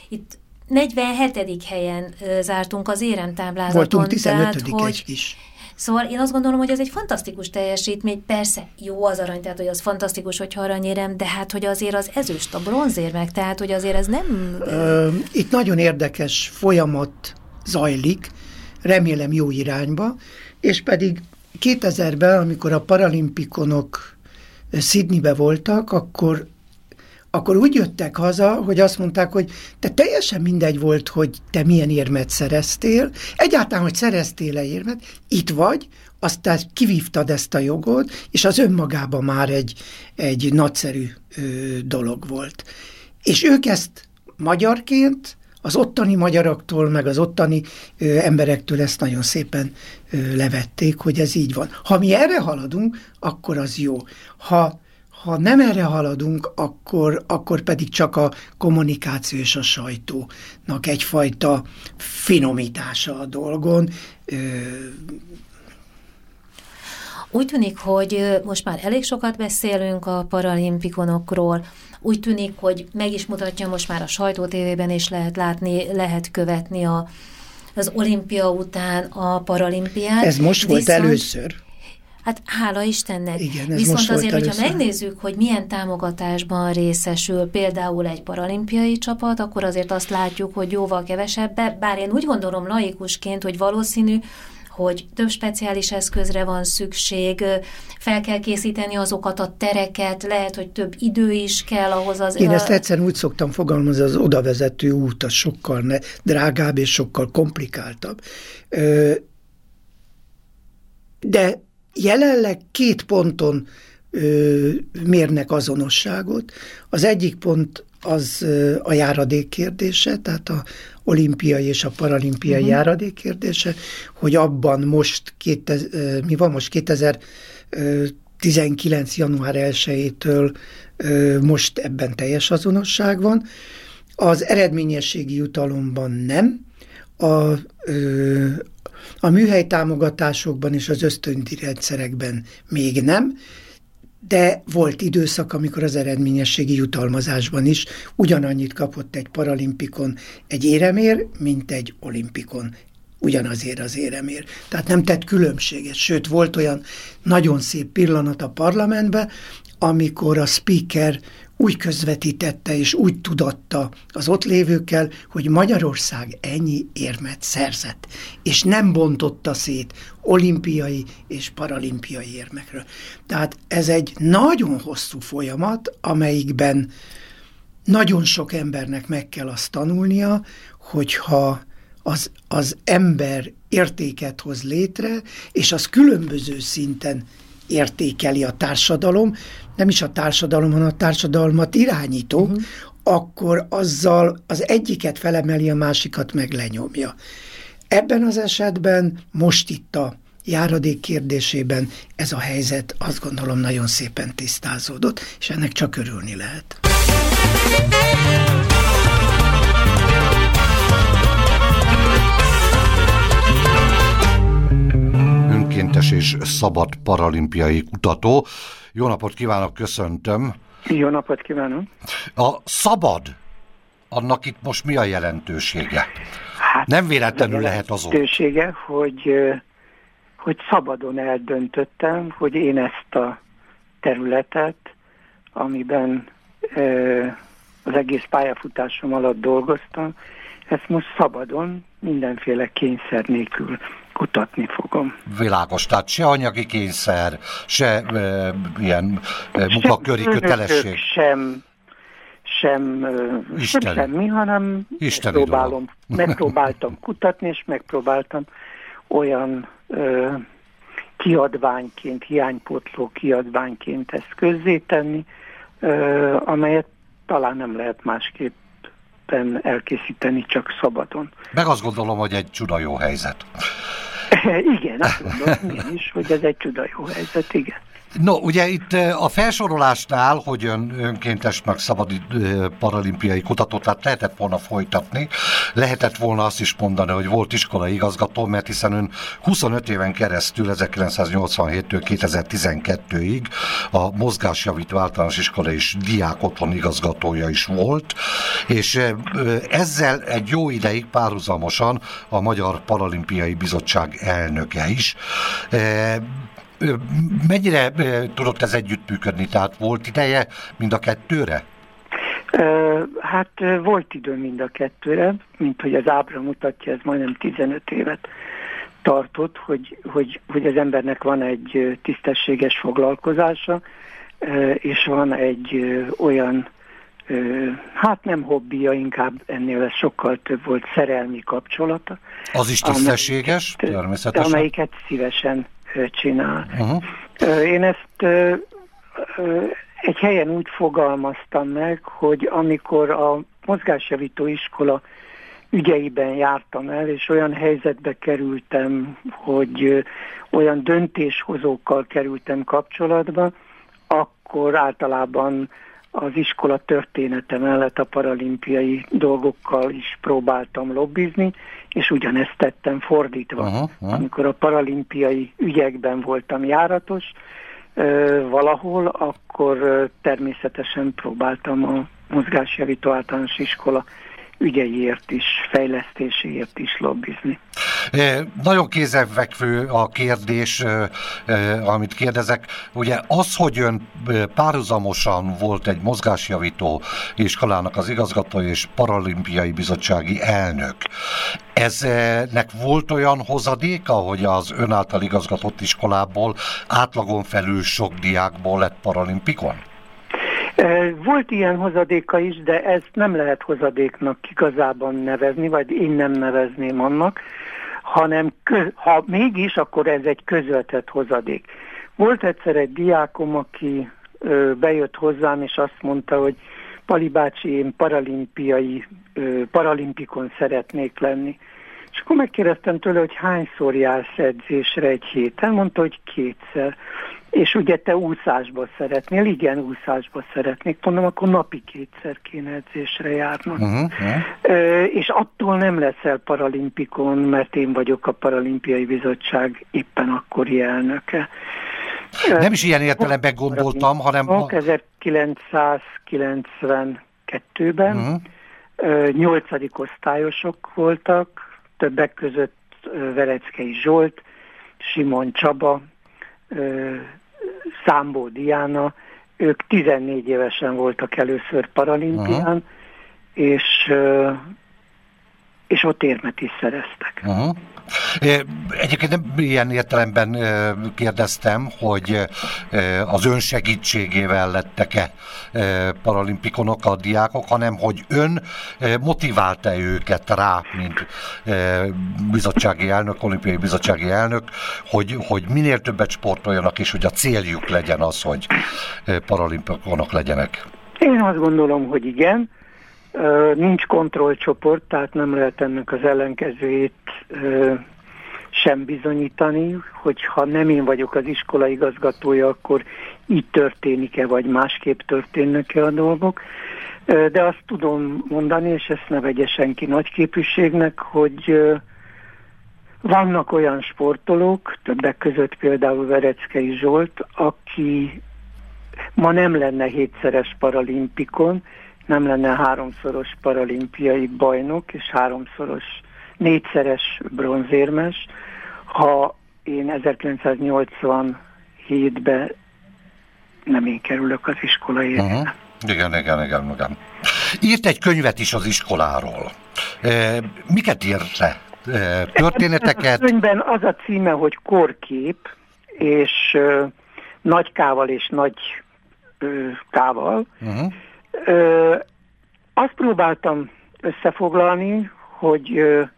itt 47. helyen zártunk az éremtáblázaton. Voltunk 15 hogy, is. Szóval én azt gondolom, hogy ez egy fantasztikus teljesítmény. Persze jó az arany, tehát hogy az fantasztikus, hogyha aranyérem, de hát hogy azért az ezüst, a bronzérmek, tehát hogy azért ez nem... Itt nagyon érdekes folyamat zajlik, remélem jó irányba, és pedig 2000-ben, amikor a paralimpikonok Sydneybe voltak, akkor akkor úgy jöttek haza, hogy azt mondták, hogy te teljesen mindegy volt, hogy te milyen érmet szereztél, egyáltalán, hogy szereztél-e érmet, itt vagy, aztán kivívtad ezt a jogot, és az önmagában már egy, egy nagyszerű ö, dolog volt. És ők ezt magyarként, az ottani magyaroktól, meg az ottani ö, emberektől ezt nagyon szépen ö, levették, hogy ez így van. Ha mi erre haladunk, akkor az jó. Ha ha nem erre haladunk, akkor, akkor pedig csak a kommunikáció és a sajtónak egyfajta finomítása a dolgon. Úgy tűnik, hogy most már elég sokat beszélünk a paralimpikonokról, úgy tűnik, hogy meg is mutatja most már a sajtótévében is lehet látni, lehet követni a, az olimpia után a paralimpiát. Ez most volt Viszont, először. Hát hála Istennek. Igen, ez Viszont most azért, volt hogyha megnézzük, hogy milyen támogatásban részesül például egy paralimpiai csapat, akkor azért azt látjuk, hogy jóval kevesebbe, bár én úgy gondolom laikusként, hogy valószínű, hogy több speciális eszközre van szükség, fel kell készíteni azokat a tereket, lehet, hogy több idő is kell ahhoz az... Én ezt egyszerűen úgy szoktam fogalmazni, az odavezető út az sokkal ne, drágább és sokkal komplikáltabb. De Jelenleg két ponton mérnek azonosságot. Az egyik pont az a járadék kérdése, tehát a olimpiai és a paralimpiai uh-huh. járadék kérdése, hogy abban most, 2000, mi van most 2019. január 1-től most ebben teljes azonosság van. Az eredményességi jutalomban nem, a, ö, a műhely támogatásokban és az ösztöndi rendszerekben még nem, de volt időszak, amikor az eredményességi jutalmazásban is ugyanannyit kapott egy paralimpikon egy éremér, mint egy olimpikon ugyanazért az éremér. Tehát nem tett különbséget. Sőt, volt olyan nagyon szép pillanat a parlamentben, amikor a speaker úgy közvetítette és úgy tudatta az ott lévőkkel, hogy Magyarország ennyi érmet szerzett, és nem bontotta szét olimpiai és paralimpiai érmekről. Tehát ez egy nagyon hosszú folyamat, amelyikben nagyon sok embernek meg kell azt tanulnia, hogyha az, az ember értéket hoz létre, és az különböző szinten értékeli a társadalom, nem is a társadalom, hanem a társadalmat irányító, uh-huh. akkor azzal az egyiket felemeli, a másikat meg lenyomja. Ebben az esetben most itt a járadék kérdésében ez a helyzet azt gondolom nagyon szépen tisztázódott, és ennek csak örülni lehet. Önkéntes és szabad paralimpiai kutató. Jó napot kívánok, köszöntöm. Jó napot kívánok. A szabad, annak itt most mi a jelentősége? Hát, Nem véletlenül lehet azon. Jelentősége, hogy, hogy szabadon eldöntöttem, hogy én ezt a területet, amiben az egész pályafutásom alatt dolgoztam, ezt most szabadon, mindenféle kényszer nélkül kutatni fogom. Világos, tehát se anyagi kényszer, se e, ilyen e, munkaköri kötelesség. Sem, sem, sem semmi, hanem megpróbálom, megpróbáltam kutatni, és megpróbáltam olyan ö, kiadványként, hiánypotló kiadványként ezt közzétenni, ö, amelyet talán nem lehet másképp elkészíteni, csak szabadon. Meg azt gondolom, hogy egy csuda jó helyzet. igen, azt gondolom én is, hogy ez egy csuda jó helyzet, igen. No, ugye itt a felsorolásnál, hogy ön önkéntes meg szabad paralimpiai kutató, tehát lehetett volna folytatni, lehetett volna azt is mondani, hogy volt iskolai igazgató, mert hiszen ön 25 éven keresztül, 1987-től 2012-ig a mozgásjavító általános iskola és diák igazgatója is volt, és ezzel egy jó ideig párhuzamosan a Magyar Paralimpiai Bizottság elnöke is. Mennyire tudott ez együttműködni? Tehát volt ideje mind a kettőre? Hát volt idő mind a kettőre, mint hogy az ábra mutatja, ez majdnem 15 évet tartott, hogy, hogy, hogy az embernek van egy tisztességes foglalkozása, és van egy olyan, hát nem hobbija, inkább ennél ez sokkal több volt szerelmi kapcsolata. Az is tisztességes, amelyiket, természetesen. Amelyiket szívesen csinál. Uh-huh. Én ezt egy helyen úgy fogalmaztam meg, hogy amikor a mozgásjavító iskola ügyeiben jártam el, és olyan helyzetbe kerültem, hogy olyan döntéshozókkal kerültem kapcsolatba, akkor általában az iskola története mellett a paralimpiai dolgokkal is próbáltam lobbizni, és ugyanezt tettem fordítva. Aha, aha. Amikor a paralimpiai ügyekben voltam járatos ö, valahol, akkor ö, természetesen próbáltam a mozgásjavító általános iskola ügyeiért is, fejlesztéséért is lobbizni. Nagyon kézenfekvő a kérdés, amit kérdezek. Ugye az, hogy ön párhuzamosan volt egy mozgásjavító iskolának az igazgató és paralimpiai bizottsági elnök, eznek volt olyan hozadéka, hogy az ön által igazgatott iskolából átlagon felül sok diákból lett paralimpikon? Volt ilyen hozadéka is, de ezt nem lehet hozadéknak igazában nevezni, vagy én nem nevezném annak, hanem ha mégis, akkor ez egy közvetett hozadék. Volt egyszer egy diákom, aki bejött hozzám, és azt mondta, hogy Pali bácsi, én paralimpiai, paralimpikon szeretnék lenni. És akkor megkérdeztem tőle, hogy hányszor jársz edzésre egy héten, mondta, hogy kétszer. És ugye te úszásba szeretnél, igen, úszásba szeretnék, mondom, akkor napi kétszer kéne edzésre járnak. Uh-huh. Ö, és attól nem leszel paralimpikon, mert én vagyok a Paralimpiai Bizottság éppen akkori elnöke. Nem is ilyen értelemben gondoltam, hanem... 1992-ben uh-huh. nyolcadik osztályosok voltak, többek között Vereckei Zsolt, Simon Csaba, Számbó Diana, ők 14 évesen voltak először paralimpián, uh-huh. és, és ott érmet is szereztek. Uh-huh. Egyébként nem ilyen értelemben kérdeztem, hogy az ön segítségével lettek-e paralimpikonok a diákok, hanem hogy ön motiválta őket rá, mint bizottsági elnök, olimpiai bizottsági elnök, hogy, hogy minél többet sportoljanak, és hogy a céljuk legyen az, hogy paralimpikonok legyenek. Én azt gondolom, hogy igen. Nincs kontrollcsoport, tehát nem lehet ennek az ellenkezőjét sem bizonyítani, hogy ha nem én vagyok az iskola igazgatója, akkor így történik-e, vagy másképp történnek-e a dolgok. De azt tudom mondani, és ezt ne vegye senki nagyképűségnek, hogy vannak olyan sportolók, többek között például Vereckei Zsolt, aki ma nem lenne hétszeres paralimpikon, nem lenne háromszoros paralimpiai bajnok és háromszoros négyszeres bronzérmes, ha én 1987-ben nem én kerülök az iskola Uh-huh. Igen, igen, igen, igen. Írt egy könyvet is az iskoláról. E, miket írt le? E, történeteket? A könyvben az a címe, hogy korkép, és uh, nagy kával és nagy uh, kával. Uh-huh. Uh, azt próbáltam összefoglalni, hogy uh,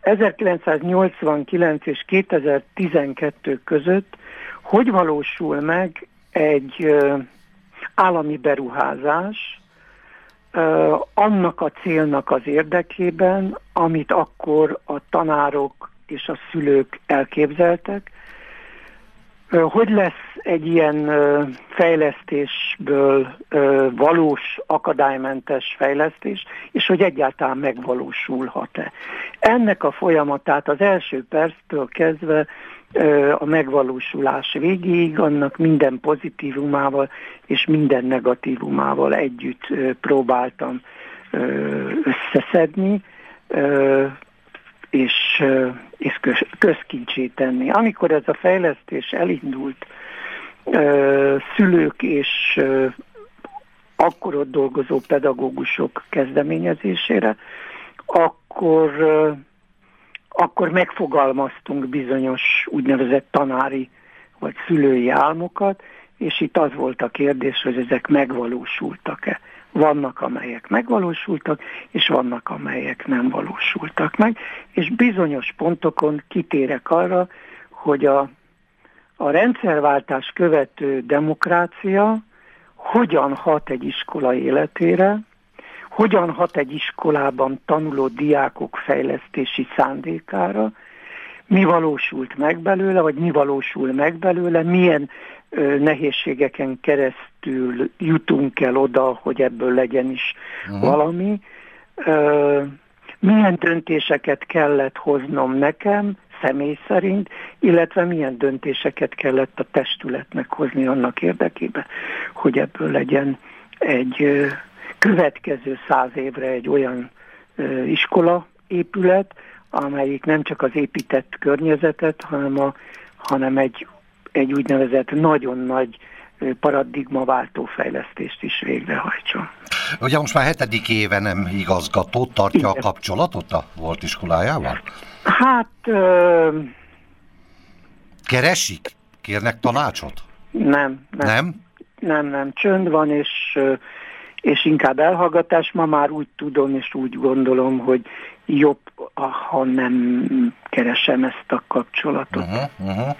1989 és 2012 között hogy valósul meg egy állami beruházás annak a célnak az érdekében, amit akkor a tanárok és a szülők elképzeltek, hogy lesz egy ilyen fejlesztésből valós, akadálymentes fejlesztés, és hogy egyáltalán megvalósulhat-e. Ennek a folyamatát az első perctől kezdve a megvalósulás végéig, annak minden pozitívumával és minden negatívumával együtt próbáltam összeszedni, és, és közkincsé tenni. Amikor ez a fejlesztés elindult, szülők és akkor ott dolgozó pedagógusok kezdeményezésére, akkor, akkor megfogalmaztunk bizonyos úgynevezett tanári vagy szülői álmokat, és itt az volt a kérdés, hogy ezek megvalósultak-e. Vannak, amelyek megvalósultak, és vannak, amelyek nem valósultak meg, és bizonyos pontokon kitérek arra, hogy a, a rendszerváltás követő demokrácia hogyan hat egy iskola életére, hogyan hat egy iskolában tanuló diákok fejlesztési szándékára, mi valósult meg belőle, vagy mi valósul meg belőle, milyen ö, nehézségeken keresztül jutunk el oda, hogy ebből legyen is uh-huh. valami. Ö, milyen döntéseket kellett hoznom nekem, személy szerint, illetve milyen döntéseket kellett a testületnek hozni annak érdekében, hogy ebből legyen egy következő száz évre egy olyan iskola épület, amelyik nem csak az épített környezetet, hanem, a, hanem egy, egy úgynevezett nagyon nagy paradigmaváltó fejlesztést is végrehajtson. Ugye most már hetedik éve nem igazgató, tartja Igen. a kapcsolatot a volt iskolájával? Hát... Ö... Keresik? Kérnek tanácsot? Nem. Nem? Nem, nem, nem. Csönd van, és, és inkább elhallgatás. Ma már úgy tudom, és úgy gondolom, hogy jobb, ha nem keresem ezt a kapcsolatot. Uh-huh, uh-huh.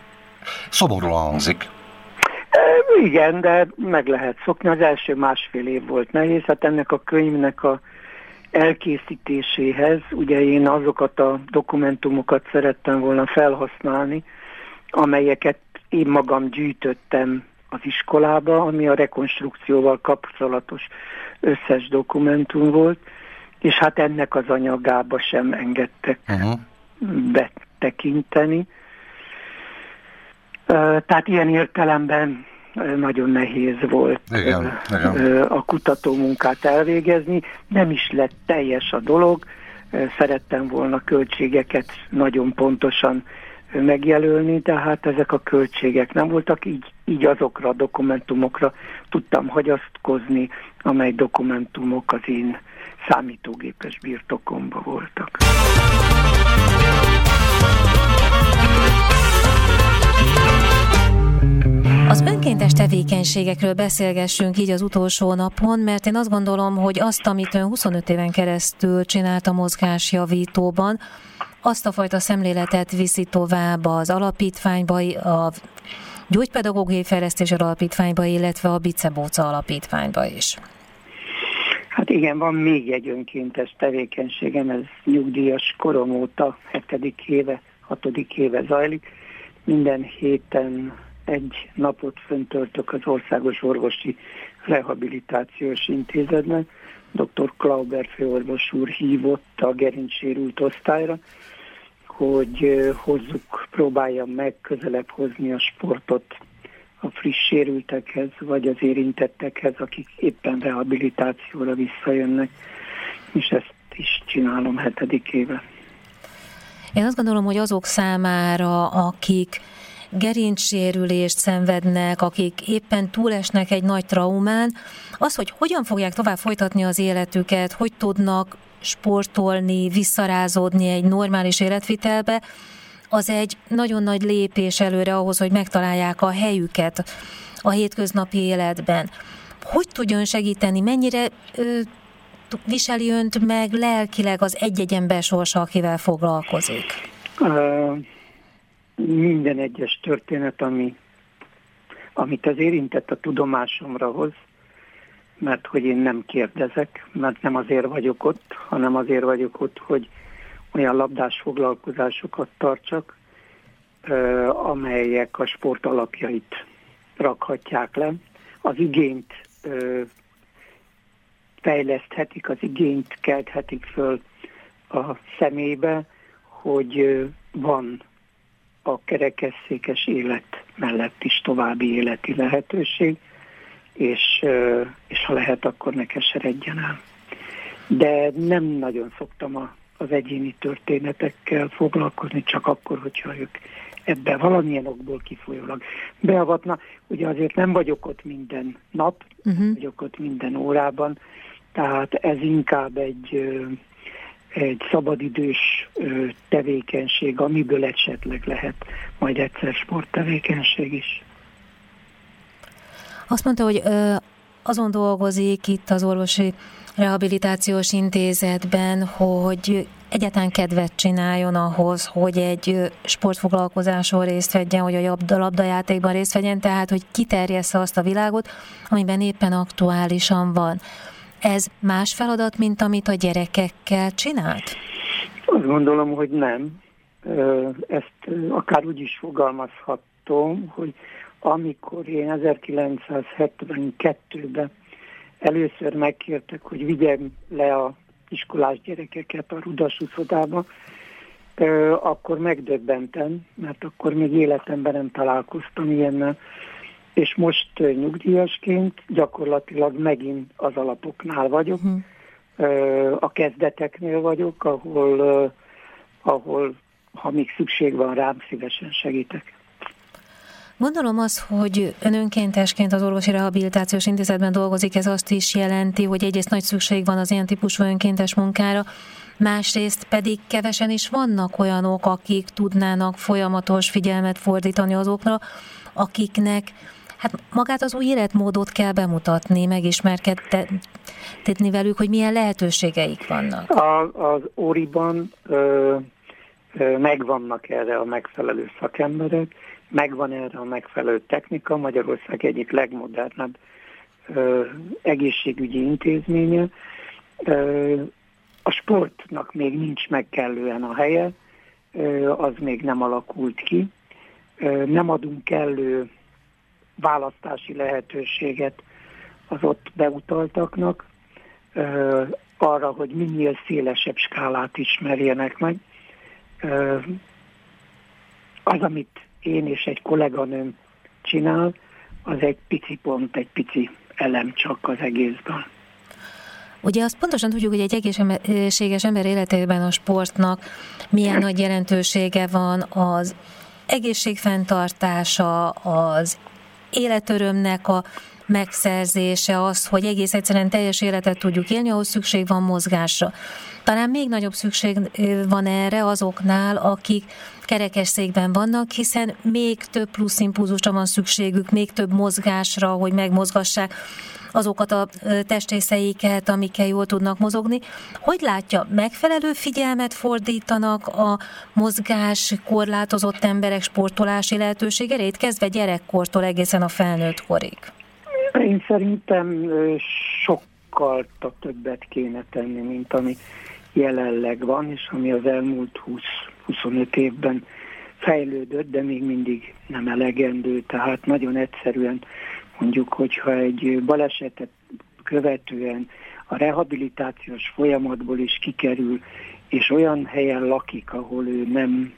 Szomorúan hangzik. Igen, de meg lehet szokni. Az első másfél év volt nehéz. Hát ennek a könyvnek a elkészítéséhez, ugye én azokat a dokumentumokat szerettem volna felhasználni, amelyeket én magam gyűjtöttem az iskolába, ami a rekonstrukcióval kapcsolatos összes dokumentum volt, és hát ennek az anyagába sem engedtek uh-huh. betekinteni. Tehát ilyen értelemben nagyon nehéz volt igen, igen. a kutatómunkát elvégezni. Nem is lett teljes a dolog. Szerettem volna költségeket nagyon pontosan megjelölni, de hát ezek a költségek nem voltak, így, így azokra a dokumentumokra tudtam hagyasztkozni, amely dokumentumok az én számítógépes birtokomba voltak. Az önkéntes tevékenységekről beszélgessünk így az utolsó napon, mert én azt gondolom, hogy azt, amit ön 25 éven keresztül csinált a mozgásjavítóban, azt a fajta szemléletet viszi tovább az alapítványba, a gyógypedagógiai fejlesztés alapítványba, illetve a Bicebóca alapítványba is. Hát igen, van még egy önkéntes tevékenységem, ez nyugdíjas korom óta, hetedik éve, hatodik éve zajlik. Minden héten egy napot föntöltök az Országos Orvosi Rehabilitációs Intézetben. Dr. Klauber főorvos úr hívott a gerincsérült osztályra, hogy hozzuk, próbáljam meg közelebb hozni a sportot a friss sérültekhez, vagy az érintettekhez, akik éppen rehabilitációra visszajönnek, és ezt is csinálom hetedik éve. Én azt gondolom, hogy azok számára, akik gerincsérülést szenvednek, akik éppen túlesnek egy nagy traumán, az, hogy hogyan fogják tovább folytatni az életüket, hogy tudnak sportolni, visszarázódni egy normális életvitelbe, az egy nagyon nagy lépés előre ahhoz, hogy megtalálják a helyüket a hétköznapi életben. Hogy tudjon segíteni, mennyire ö, viseli önt meg lelkileg az egy-egy ember sorsa, akivel foglalkozik? Minden egyes történet, ami, amit az érintett a tudomásomra hoz, mert hogy én nem kérdezek, mert nem azért vagyok ott, hanem azért vagyok ott, hogy olyan labdás foglalkozásokat tartsak, amelyek a sport alapjait rakhatják le. Az igényt fejleszthetik, az igényt kelthetik föl a szemébe, hogy van a kerekesszékes élet mellett is további életi lehetőség, és, és ha lehet, akkor ne keseredjen el. De nem nagyon szoktam a, az egyéni történetekkel foglalkozni, csak akkor, hogyha ők ebben valamilyen okból kifolyólag beavatna. Ugye azért nem vagyok ott minden nap, uh-huh. vagyok ott minden órában, tehát ez inkább egy, egy szabadidős tevékenység, amiből esetleg lehet majd egyszer sporttevékenység is. Azt mondta, hogy azon dolgozik itt az orvosi rehabilitációs intézetben, hogy egyáltalán kedvet csináljon ahhoz, hogy egy sportfoglalkozáson részt vegyen, hogy a labdajátékban részt vegyen, tehát hogy kiterjessze azt a világot, amiben éppen aktuálisan van. Ez más feladat, mint amit a gyerekekkel csinált? Azt gondolom, hogy nem. Ezt akár úgy is fogalmazhatom, hogy amikor én 1972-ben először megkértek, hogy vigyem le a iskolás gyerekeket a Rudas uszodába, akkor megdöbbentem, mert akkor még életemben nem találkoztam ilyennel, és most nyugdíjasként gyakorlatilag megint az alapoknál vagyok, uh-huh. a kezdeteknél vagyok, ahol, ahol ha még szükség van rám, szívesen segítek. Gondolom az, hogy önkéntesként az orvosi rehabilitációs intézetben dolgozik, ez azt is jelenti, hogy egyrészt nagy szükség van az ilyen típusú önkéntes munkára, másrészt pedig kevesen is vannak olyanok, akik tudnának folyamatos figyelmet fordítani azokra, akiknek hát magát az új életmódot kell bemutatni, megismerkedtetni velük, hogy milyen lehetőségeik vannak. A, az ö, megvannak erre a megfelelő szakemberek, megvan erre a megfelelő technika, Magyarország egyik legmodernebb ö, egészségügyi intézménye. Ö, a sportnak még nincs meg kellően a helye, ö, az még nem alakult ki. Ö, nem adunk kellő választási lehetőséget az ott beutaltaknak, arra, hogy minél szélesebb skálát ismerjenek meg. Az, amit én és egy kolléganőm csinál, az egy pici pont, egy pici elem csak az egészben. Ugye azt pontosan tudjuk, hogy egy egészséges ember életében a sportnak milyen nagy jelentősége van az egészségfenntartása, az életörömnek a megszerzése, az, hogy egész egyszerűen teljes életet tudjuk élni, ahhoz szükség van mozgásra. Talán még nagyobb szükség van erre azoknál, akik kerekesszékben vannak, hiszen még több plusz impulzusra van szükségük, még több mozgásra, hogy megmozgassák azokat a testrészeiket, amikkel jól tudnak mozogni. Hogy látja, megfelelő figyelmet fordítanak a mozgás korlátozott emberek sportolási lehetőségére, kezdve gyerekkortól egészen a felnőtt korig? Én szerintem sokkal többet kéne tenni, mint ami jelenleg van, és ami az elmúlt 20-25 évben fejlődött, de még mindig nem elegendő, tehát nagyon egyszerűen mondjuk, hogyha egy balesetet követően a rehabilitációs folyamatból is kikerül, és olyan helyen lakik, ahol ő nem,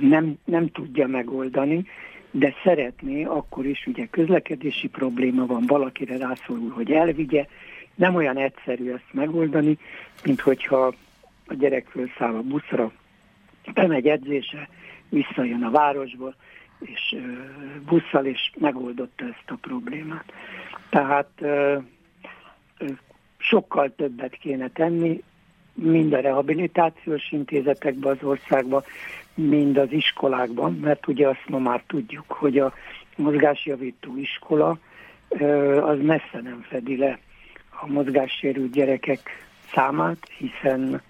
nem, nem tudja megoldani, de szeretné, akkor is ugye közlekedési probléma van, valakire rászorul, hogy elvigye, nem olyan egyszerű ezt megoldani, mint hogyha a gyerek felszáll a buszra, bemegy edzése, visszajön a városból, és busszal, és megoldotta ezt a problémát. Tehát sokkal többet kéne tenni, mind a rehabilitációs intézetekben az országban, mind az iskolákban, mert ugye azt ma már tudjuk, hogy a mozgásjavító iskola az messze nem fedi le a mozgássérült gyerekek számát, hiszen,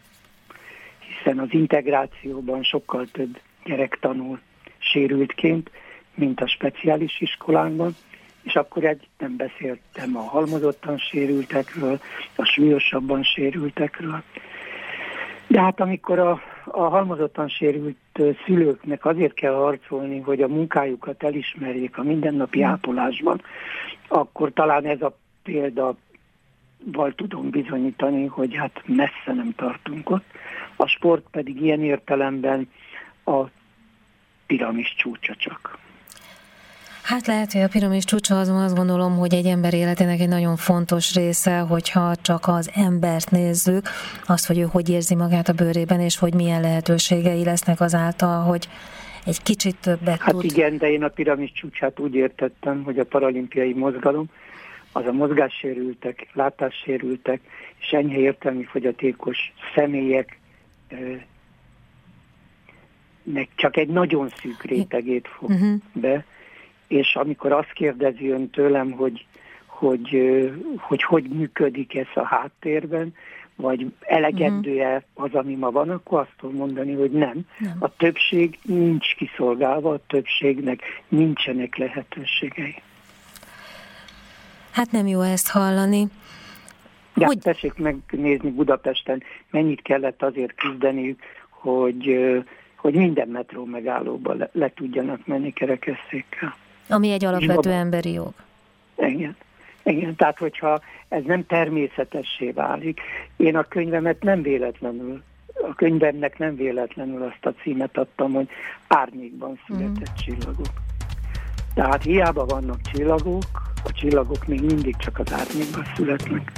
hiszen az integrációban sokkal több gyerek tanul sérültként, mint a speciális iskolánkban, és akkor egy nem beszéltem a halmozottan sérültekről, a súlyosabban sérültekről. De hát amikor a, a halmozottan sérült szülőknek azért kell harcolni, hogy a munkájukat elismerjék a mindennapi mm. ápolásban, akkor talán ez a példa val tudom bizonyítani, hogy hát messze nem tartunk ott. A sport pedig ilyen értelemben a piramis csúcsa csak. Hát lehet, hogy a piramis csúcsa azon azt gondolom, hogy egy ember életének egy nagyon fontos része, hogyha csak az embert nézzük, azt, hogy ő hogy érzi magát a bőrében, és hogy milyen lehetőségei lesznek azáltal, hogy egy kicsit többet hát tud. Hát igen, de én a piramis csúcsát úgy értettem, hogy a paralimpiai mozgalom az a mozgássérültek, látássérültek és enyhe értelmi fogyatékos személyek nek csak egy nagyon szűk rétegét fog uh-huh. be, és amikor azt kérdezi ön tőlem, hogy hogy, hogy hogy működik ez a háttérben, vagy elegendő-e az, ami ma van, akkor azt tudom mondani, hogy nem. nem. A többség nincs kiszolgálva, a többségnek nincsenek lehetőségei. Hát nem jó ezt hallani. Ja, hogy... tessék megnézni Budapesten, mennyit kellett azért küzdeniük, hogy, hogy minden metró megállóba le, le tudjanak menni kerekesszékkel. Ami egy alapvető Jobb. emberi jog. Igen. Igen, tehát hogyha ez nem természetessé válik, én a könyvemet nem véletlenül, a könyvemnek nem véletlenül azt a címet adtam, hogy árnyékban született mm. csillagok. Tehát hiába vannak csillagok, a csillagok még mindig csak az árnyékban születnek.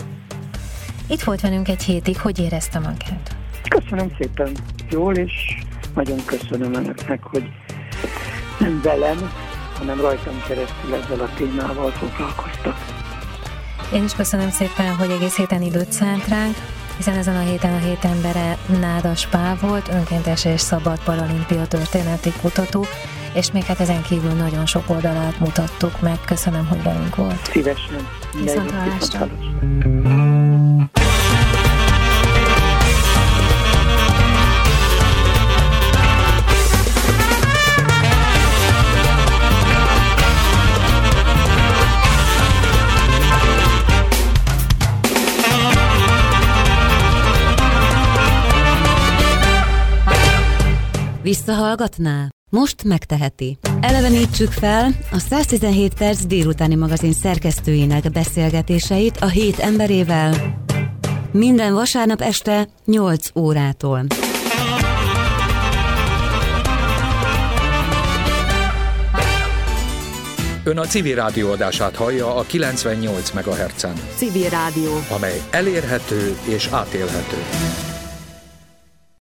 Itt volt velünk egy hétig, hogy érezte magát? Köszönöm szépen, jól, és nagyon köszönöm önöknek, hogy nem velem, hanem rajtam keresztül ezzel a témával foglalkoztak. Én is köszönöm szépen, hogy egész héten időt szánt ránk, hiszen ezen a héten a hét embere Nádas Pál volt, önkéntes és szabad paralimpia történeti kutató, és még hát ezen kívül nagyon sok oldalát mutattuk meg. Köszönöm, hogy velünk volt. Szívesen. Viszontlátásra. Visszahallgatná? Most megteheti. Elevenítsük fel a 117 perc délutáni magazin szerkesztőinek beszélgetéseit a hét emberével minden vasárnap este 8 órától. Ön a civil rádió adását hallja a 98 MHz-en. Civil rádió. Amely elérhető és átélhető.